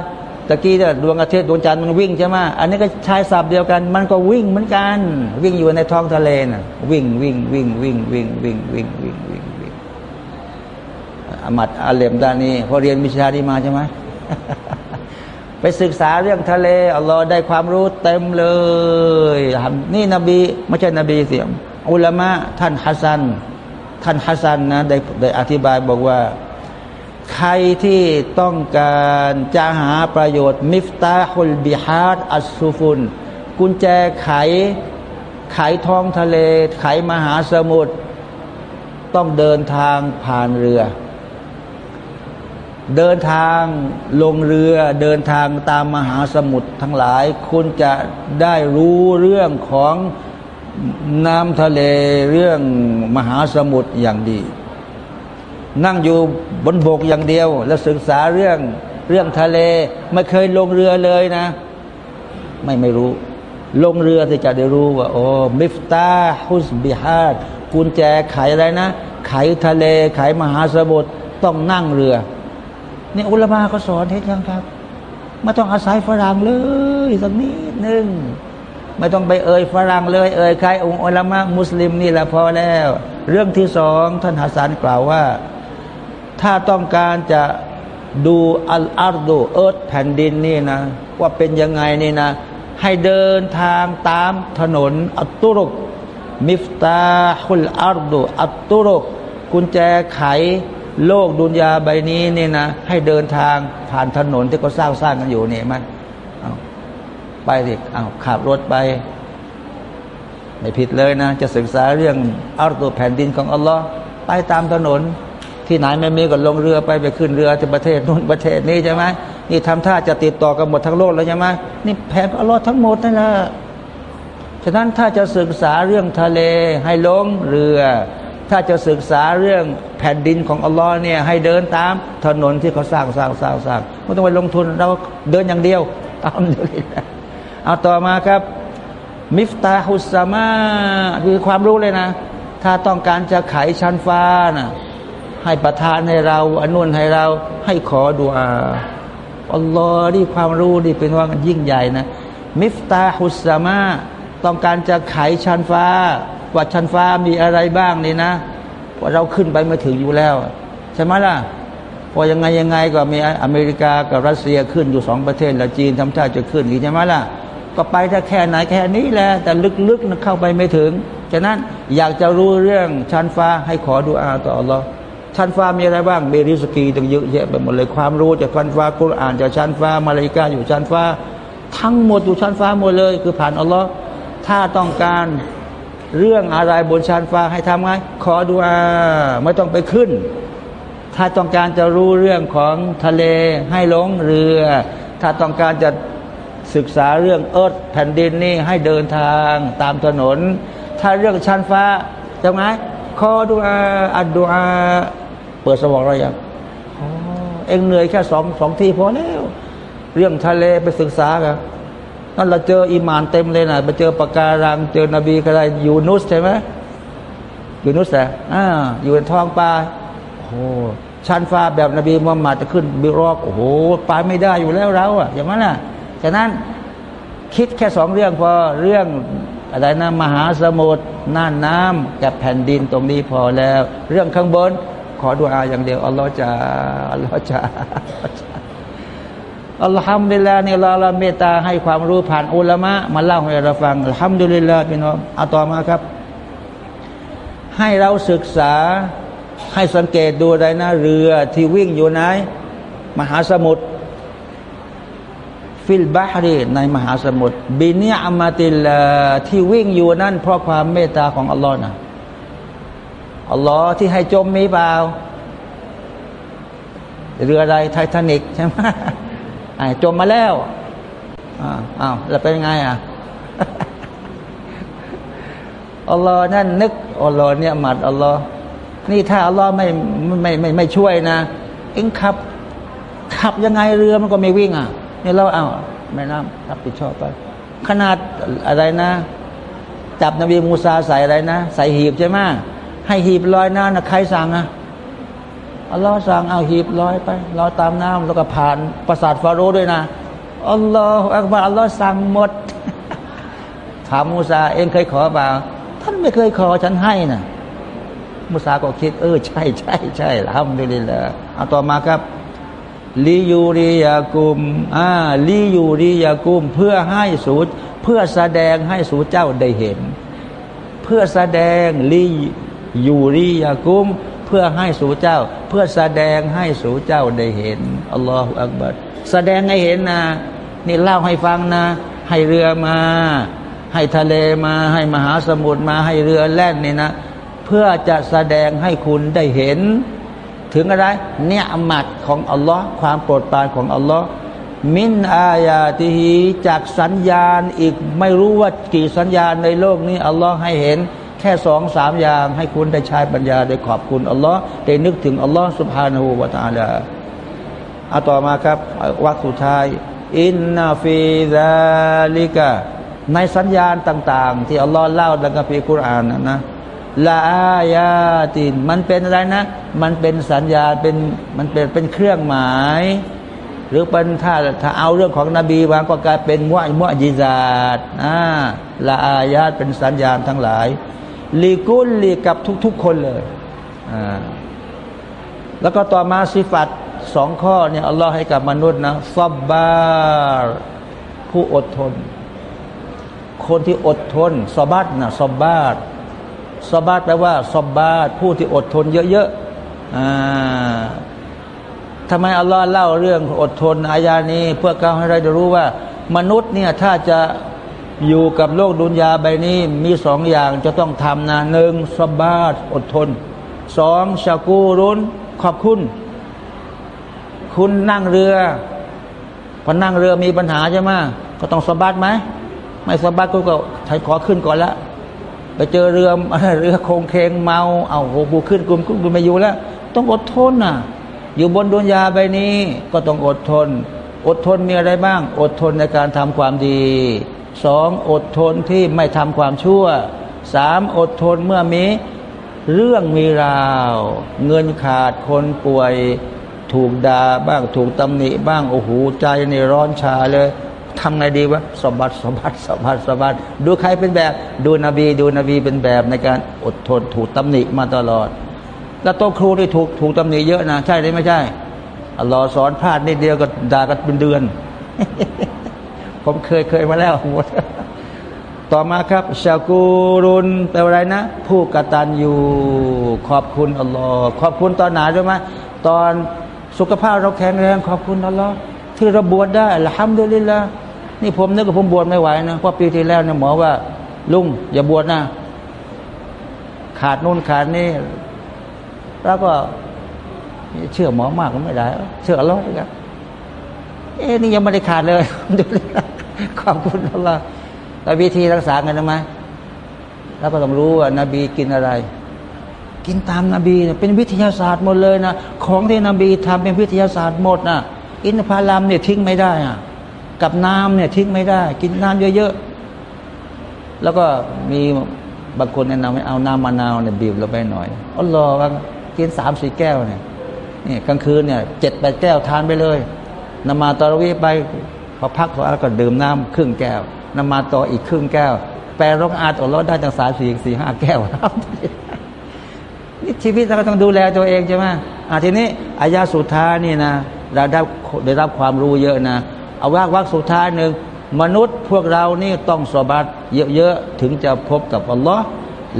ตะกี้เนี่ยดวงอาทิตย์ดวงจันทร์มันวิ่งใช่ไหมอันนี้ก็ใช้ศัพท์เดียวกัน มันก็วิ่งเหมือนกัน วิ่งอยู่ในท้องทะเลน่ะวิ่งวิ่งวิ่งวิ่งวิ่งวิ่งวิ่งวิ่งวิ่งวิ่งอามัดอาเลมด้านนี้พอเรียนวิชาที่มาใช่ไหม ไปศึกษาเรื่องทะเลอัลลอฮ์ได้ความรู้เต็มเลย นี่นบีไม่ใช่นบีเสียมอุลามะท่านฮัสซัน ท่านฮัสซันนะได้ได้อธิบายบอกว่า ใครที่ต้องการจะหาประโยชน์ มิฟตาฮุลบิฮาดอัสซูฟุน กุญแจไข ไขท้องทะเล ไขมหาสมุทรต้องเดินทางผ่านเรือ เดินทางลงเรือเดินทางตามมหาสมุทรทั้งหลาย คุณจะได้รู้เรื่องของน้ำทะเลเรื่องมหาสมุทรอย่างดี นั่งอยู่บนบกอย่างเดียว แล้วศึกษาเรื่องเรื่องทะเล ไม่เคยลงเรือเลยนะ ไม่ไม่รู้ ลงเรือที่จะได้รู้ว่า โอ้มิฟตาฮุสบิฮาดกุญแจไขอะไรนะ ไขทะเลไขมหาสมุทรต้องนั่งเรือ นี่อุลมะก็สอนเห็นยังครับไม่ต้องอาศัยฝรั่งเลยสักนิดหนึ่งไม่ต้องไปเอ่ยฝรั่งเลย เอ่ยใครองค์อุลมะมุสลิมนี่แหละพอแล้ว เรื่องที่สองท่านฮัสซันกล่าวว่า ถ้าต้องการจะดูالأرض earth แผ่นดินนี่นะ ว่าเป็นยังไงนี่นะ ให้เดินทางตามถนนอัตตุรุกมิฟตาฮุลอาร์ดูอัตตุรุกกุญแจไข โลกดุนยาใบนี้นี่นะ ให้เดินทางผ่านถนนที่เขาสร้างสร้างกันอยู่นี่มันไปสิเอาขับรถไป ไม่ผิดเลยนะ จะศึกษาเรื่องอัลตุแผ่นดินของอัลลอฮ์ไปตามถนน ที่ไหนไม่มีก็ลงเรือไปไปขึ้นเรือที่ประเทศนู้นประเทศนี้ใช่ไหมนี่ทำท่าจะติดต่อกันหมดทั้งโลกแล้วใช่ไหมนี่แผนอัลลอฮ์ทั้งหมดนั่นแหละฉะนั้นถ้าจะศึกษาเรื่องทะเลให้ลงเรือ ถ้าจะศึกษาเรื่องแผ่นดินของอัลลอฮ์เนี่ยให้เดินตามถนนที่เขาสร้างสร้างสร้างสร้างไม่ต้องไปลงทุนเราเดินอย่างเดียวตามเลยเอาต่อมาครับ มิฟตาฮุสซามาคือความรู้เลยนะ ถ้าต้องการจะไขชั้นฟ้านะ่ะให้ประทานให้เราอนุนให้เราให้ขอดุอาอัลลอฮ์นี่ความรู้นี่เป็นว่ายิ่งใหญ่นะ มิฟตาฮุสซามาต้องการจะไขชั้นฟ้า ว่าชั้นฟ้ามีอะไรบ้างนี่นะว่าเราขึ้นไปมาถึงอยู่แล้ว ใช่ไหมล่ะ พอยังไงยังไงก็มีอเมริกากับรัสเซียขึ้นอยู่สองประเทศแล้วจีนทำท่าจะขึ้นอีกใช่ไหมล่ะ ก็ไปถ้าแค่ไหนแค่นี้แหละแต่ลึกๆเข้าไปไม่ถึงฉะนั้นอยากจะรู้เรื่องชั้นฟ้าให้ขอดุอาต่ออัลลอฮ์ชั้นฟ้ามีอะไรบ้างมีริสกีตั้งเยอะแยะไปหมดเลยความรู้จากชั้นฟ้ากุรอ่านจากชั้นฟ้ามาลายกาอยู่ชั้นฟ้า ทั้งหมดอยู่ชั้นฟ้าหมดเลย คือผ่านอัลลอฮ์ถ้าต้องการ เรื่องอะไรบนชั้นฟ้าให้ทำไง ขอดูอาไม่ต้องไปขึ้น ถ้าต้องการจะรู้เรื่องของทะเลให้ลงเรือ ถ้าต้องการจะศึกษาเรื่องเอิร์ธแผ่นดินนี่ให้เดินทางตามถนน ถ้าเรื่องชั้นฟ้าจะไงขอดูอาอัดดูอาเปิดสมองเราอย่างเองเหนื่อยแค่สองสองทีพอแล้ว เรื่องทะเลไปศึกษากัน นั่นเราเจออิมานเต็มเลยนะไปเจอปากการัง เจอนบีอะไรยูนุสใช่ไหมยูนุสแต่อ่าอยู่ในท้องปลาโอ้ชั้นฟ้าแบบนบีมุฮัมมัดจะขึ้นบิรอกโอ้โหไปไม่ได้อยู่แล้วเราอะอย่างนั้นน่ะฉะนั้นคิดแค่สองเรื่องพอเรื่องอะไรนะมหาสมุทรน่านน้ำกับแผ่นดินตรงนี้พอแล้ว เรื่องข้างบน ขอดุอาอย่างเดียวอัลลอฮ์จะอัลลอฮ์จะ อัลลอฮ์ฮัมดุลิลลาห์นี่เราเราเมตตาให้ความรู้ผ่านอุลามะมาเล่าให้เราฟังอัลฮัมดุลิลลาห์พี่น้องเอาต่อมาครับ ให้เราศึกษาให้สังเกตดูได้นะเรือที่วิ่งอยู่ไหนมหาสมุทรฟิลบาฮรีในมหาสมุทรบินีอามาติลที่วิ่งอยู่นั่น เพราะความเมตตาของอัลลอฮ์นะอัลลอฮ์ที่ให้จมมีเปล่าเรืออะไรไททานิกใช่ไหม จมมาแล้วอ้าวแล้วเป็นไงอะอัลลอฮ์นั่นนึกอัลลอฮ์เนี่ยหมัดอัลลอฮ์นี่ถ้าอัลลอฮ์ไม่ไม่ไม่ไม่ช่วยนะ เองขับ ขับยังไงเรือมันก็ไม่วิ่งอะนี่เราเอาแม่น้ำรับผิดชอบไปขนาดอะไรนะ จับนบีมูซาใส่อะไรนะ ใส่หีบใช่ไหมให้หีบลอยน้ำนะใครสั่งอะ อัลลอฮ์สั่งเอาหีบลอยไปลอยตามน้ำแล้วก็ผ่านปราสาทฟาโรห์ด้วยนะอัลลอฮ์อักบารอัลลอฮ์สั่งหมด ถามมูซาเองเคยขอเปล่าท่านไม่เคยขอฉันให้นะ่ะมูซาก็คิด เออ ใช่ใช่ใช่ทำด้วยเลยเอาต่อมาครับลิยูริยากุมอ่าลิยูริยากุม เพื่อให้สูเพื่อแสดงให้สูเจ้าได้เห็น เพื่อแสดงลิยูริยากุม เพื่อให้สู่เจ้า เพื่อแสดงให้สู่เจ้าได้เห็นอัลลอฮฺอักบัดแสดงให้เห็นนะนี่เล่าให้ฟังนะ ให้เรือมา ให้ทะเลมา ให้มหาสมุทรมาให้เรือแล่นนี่นะ เพื่อจะแสดงให้คุณได้เห็น ถึงอะไรเนี่ยอมัดของอัลลอฮ์ความโปรดปรานของอัลลอฮ์มินอายาติฮีจากสัญญาณอีกไม่รู้ว่ากี่สัญญาณในโลกนี้อัลลอฮ์ให้เห็น แค่สองสามอย่างให้คุณได้ใช้ปัญญาได้ขอบคุณอัลลอฮ์ได้นึกถึงอัลลอฮ์สุบฮานาหูวาตาลาเอาต่อมาครับวักสุดท้าย อินนาฟีซาลิกะในสัญญาณต่าง ๆ ที่อัลลอฮ์เล่าในกัมภีร์คุรานนะนะลาอายาติน มันเป็นอะไรนะ มันเป็นสัญญาเป็นมันเป็นเป็นเครื่องหมาย หรือเป็นถ้าถ้าเอาเรื่องของนบีวางก็กลายเป็นมุอมุอจิซาตอ่าลาอายาตเป็นสัญญาณทั้งหลาย ลีกุลลีกับทุกๆคนเลยอ่าแล้วก็ต่อมาصفاتสองข้อเนี่ยอัลลอฮ์ให้กับมนุษย์นะصبارผู้อดทน คนที่อดทนصبرนะصبار صبرแปลว่าصبارผู้ที่อดทนเยอะๆอ่าทำไมอัลลอฮ์เล่าเรื่องอดทนآيةนี้ เพื่อการให้เราได้รู้ว่า มนุษย์เนี่ยถ้าจะ อยู่กับโลกดุนยาใบนี้มีสองอย่างจะต้องทำนะหนึ่งصبرอดทนสองชากูรุนขอบคุณ คุณนั่งเรือพอนั่งเรือมีปัญหาใช่ไหมก็ต้องสบัดไหมไม่สบัดก็ก็ใช้ขอขึ้นก่อนละไปเจอเรือเรือโคงเคงเมาเอาโหบูขึ้นกลุ่มกลุ่มไม่อยู่แล้ว ต้องอดทนน่ะอยู่บนดวงยาใบนี้ก็ต้องอดทน อดทนมีอะไรบ้าง อดทนในการทำความดี สองอดทนที่ไม่ทำความชั่วสามอดทนเมื่อมีเรื่องมีราว เงินขาดคนป่วย ถูกด่าบ้างถูกตำหนิบ้างโอ้โหใจในร้อนชาเลยทำไงดีวะสบัติสบัติสบัติสบัติดูใครเป็นแบบ ดูนบี ดูนบีเป็นแบบในการอดทนถูกตำหนิมาตลอด แล้วโต๊ะครูที่ถูกถูกตำหนิเยอะนะ ใช่หรือไม่ใช่อัลลอฮ์สอนพลาดนิดเดียวก็ด่ากันเป็นเดือน ผมเคยเคยมาแล้วหมด ต่อมาครับชากูรุนแปลว่าอะไรนะ ผู้กตัญญูขอบคุณอัลลอฮ์ขอบคุณตอนไหนด้วยไหมตอนสุขภาพเราแข็งแรงขอบคุณอัลลอฮ์ที่เราบวชได้ละฮัมดุลิลละนี่ผมนึกว่าผมบวชไม่ไหวนะเพราะปีที่แล้วเนี่ยหมอว่า ลุงอย่าบวชนะ ขาดนู่นขาดนี่แล้วก็เชื่อหมอมากก็ไม่ได้ เชื่ออัลลอฮ์ด้วยกันเอ๊นี่ยังไม่ได้ขาดเลยดู ขอบคุณอัลลอฮ์แล้ววิธีรักษากันทำไมแล้วก็ต้องรู้ว่านาบีกินอะไร กินตามนาบีเป็นวิทยาศาสตร์หมดเลยนะของที่นบีทำเป็นวิทยาศาสตร์หมดนะอินทผลัมเนี่ยทิ้งไม่ได้อะกับน้ำเนี่ยทิ้งไม่ได้ กินน้ำเยอะๆแล้วก็มีบางคนแนะนำให้เอาน้ำมะนาวเนี่ยบีบลงไปหน่อยอ๋อรอว่ากินสามสี่แก้วเนี่ยนี่กลางคืนเนี่ยเจ็ดแปดแก้วทานไปเลยนมาตอรวีไป พอพักพอแล้วก็ดื่มน้ำครึ่งแก้วนำมาต่ออีกครึ่งแก้ว แปลร้องอาตอรอดได้ตั้งสามสี่สี่ห้าแก้วครับชีวิตเราก็ต้องดูแลตัวเองใช่ไหมอ่าทีนี้อายาสุดท้ายนี่นะเราได้ได้รับความรู้เยอะนะเอาว่าวักสุดท้ายหนึ่งมนุษย์พวกเรานี่ต้องสบัดเยอะๆถึงจะพบกับอัลลอฮ์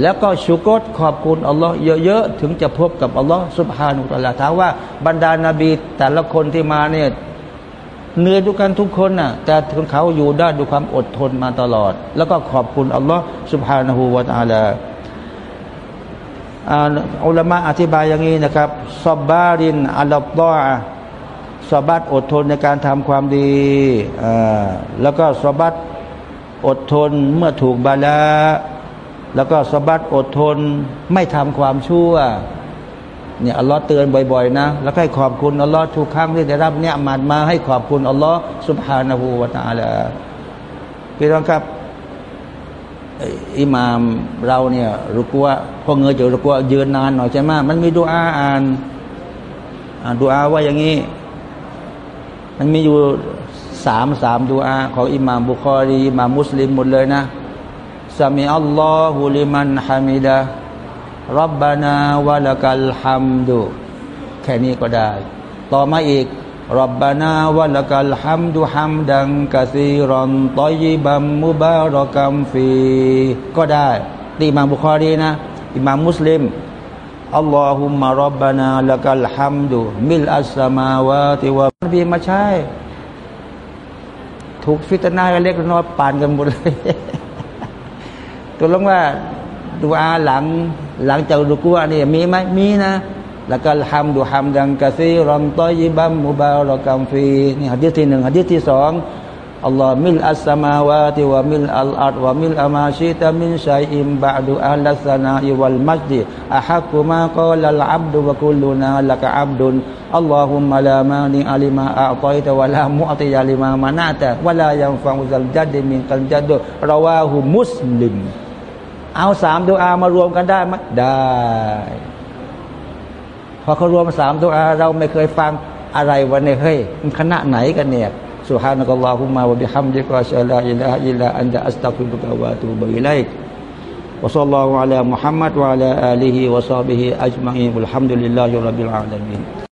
แล้วก็ชุกรขอบคุณอัลลอฮ์เยอะๆถึงจะพบกับอัลลอฮ์สุบฮานุตะลาถามว่าบรรดานาบีแต่ละคนที่มาเนี่ย เหนื่อยด้วยกันทุกคนน่ะ แต่คนเขาอยู่ได้ด้วยความอดทนมาตลอด แล้วก็ขอบคุณอัลลอฮ์สุบฮานาหูวาตาลาอัลามาอธิบายอย่างนี้นะครับซอบบารินอัลลอฮ์ซอบัดอดทนในการทำความดีแล้วก็สบัดอดทนเมื่อถูกบาลาแล้วก็สบัดอดทนไม่ทำความชั่ว เนี่ยอัลลอฮ์เตือนบ่อยๆนะ แล้วให้ขอบคุณอัลลอฮ์ทุกครั้งที่ได้รับเนี่ยมาดมาให้ขอบคุณอัลลอฮ์สุบฮานาหูวาตาละพี่น้องครับอิหมามเราเนี่ยรุกัวพอเงยจะรุกัวยืนนานหน่อยใช่ไหมมันมีดูอาอ่านดูอาว่าอย่างนี้ มันมีอยู่สามสามดูอาของอิหม่ามบุคอรีอิหม่ามมุสลิมหมดเลยนะสามีอัลลอฮุลิมันฮามิดะ รับบานาวะลักัลฮัมดุแค่นี้ก็ได้ ต่อมาอีกรับบานาวะลักัลฮัมดุฮัมดังกะซีรอนตอยิบัมมุบารอกัมฟีก็ได้ตีม่ามบุคอรีนะอิม่ามมุสลิมอัลลอฮุมะรับบานาละกัลฮัมดุมิลอัสมาวาติวะบีมาใช้ถูกฟิตนาเล็กน้อยปานกันหมดเลยตัวลงว่า ดูอาหลังหลังจากดูกัวนี่มีไหมมีนะ แล้วก็ฮัมดูฮัมดังกะซีรอมตอยิบัมมุบารอกัมฟีนี่หัดที่หนึ่งหัดที่สองอัลลอฮ์มิลอัสมาวาติวะมิลอัลอัดวะมิลอามาชิตามินชัยอิมบะดูอัลลัสนาอิวัลมัสดิอะฮักุมากอลัลอับดุวะกุลูนาละกะอับดุนอัลลอฮุมะลามานิอัลิมาอัตอยตะวะลามุอติยาลิมามานาตะวะลายังฟังอุซัลจัดดิมินกัลจัดดุราวาหุมุสลิม เอาสามตัวอามารวมกันได้ไหมได้ พอเขารวมสามตัวอาเราไม่เคยฟังอะไรวันนี้เฮ้ยมันคณะไหนกันเนี่ย سبحانك اللهم وبحمدك واشهد ان لا اله الا انت استغفرك واتوب اليك وصلى الله على محمد وعلى اله وصحبه اجمعين والحمد لله رب العالمين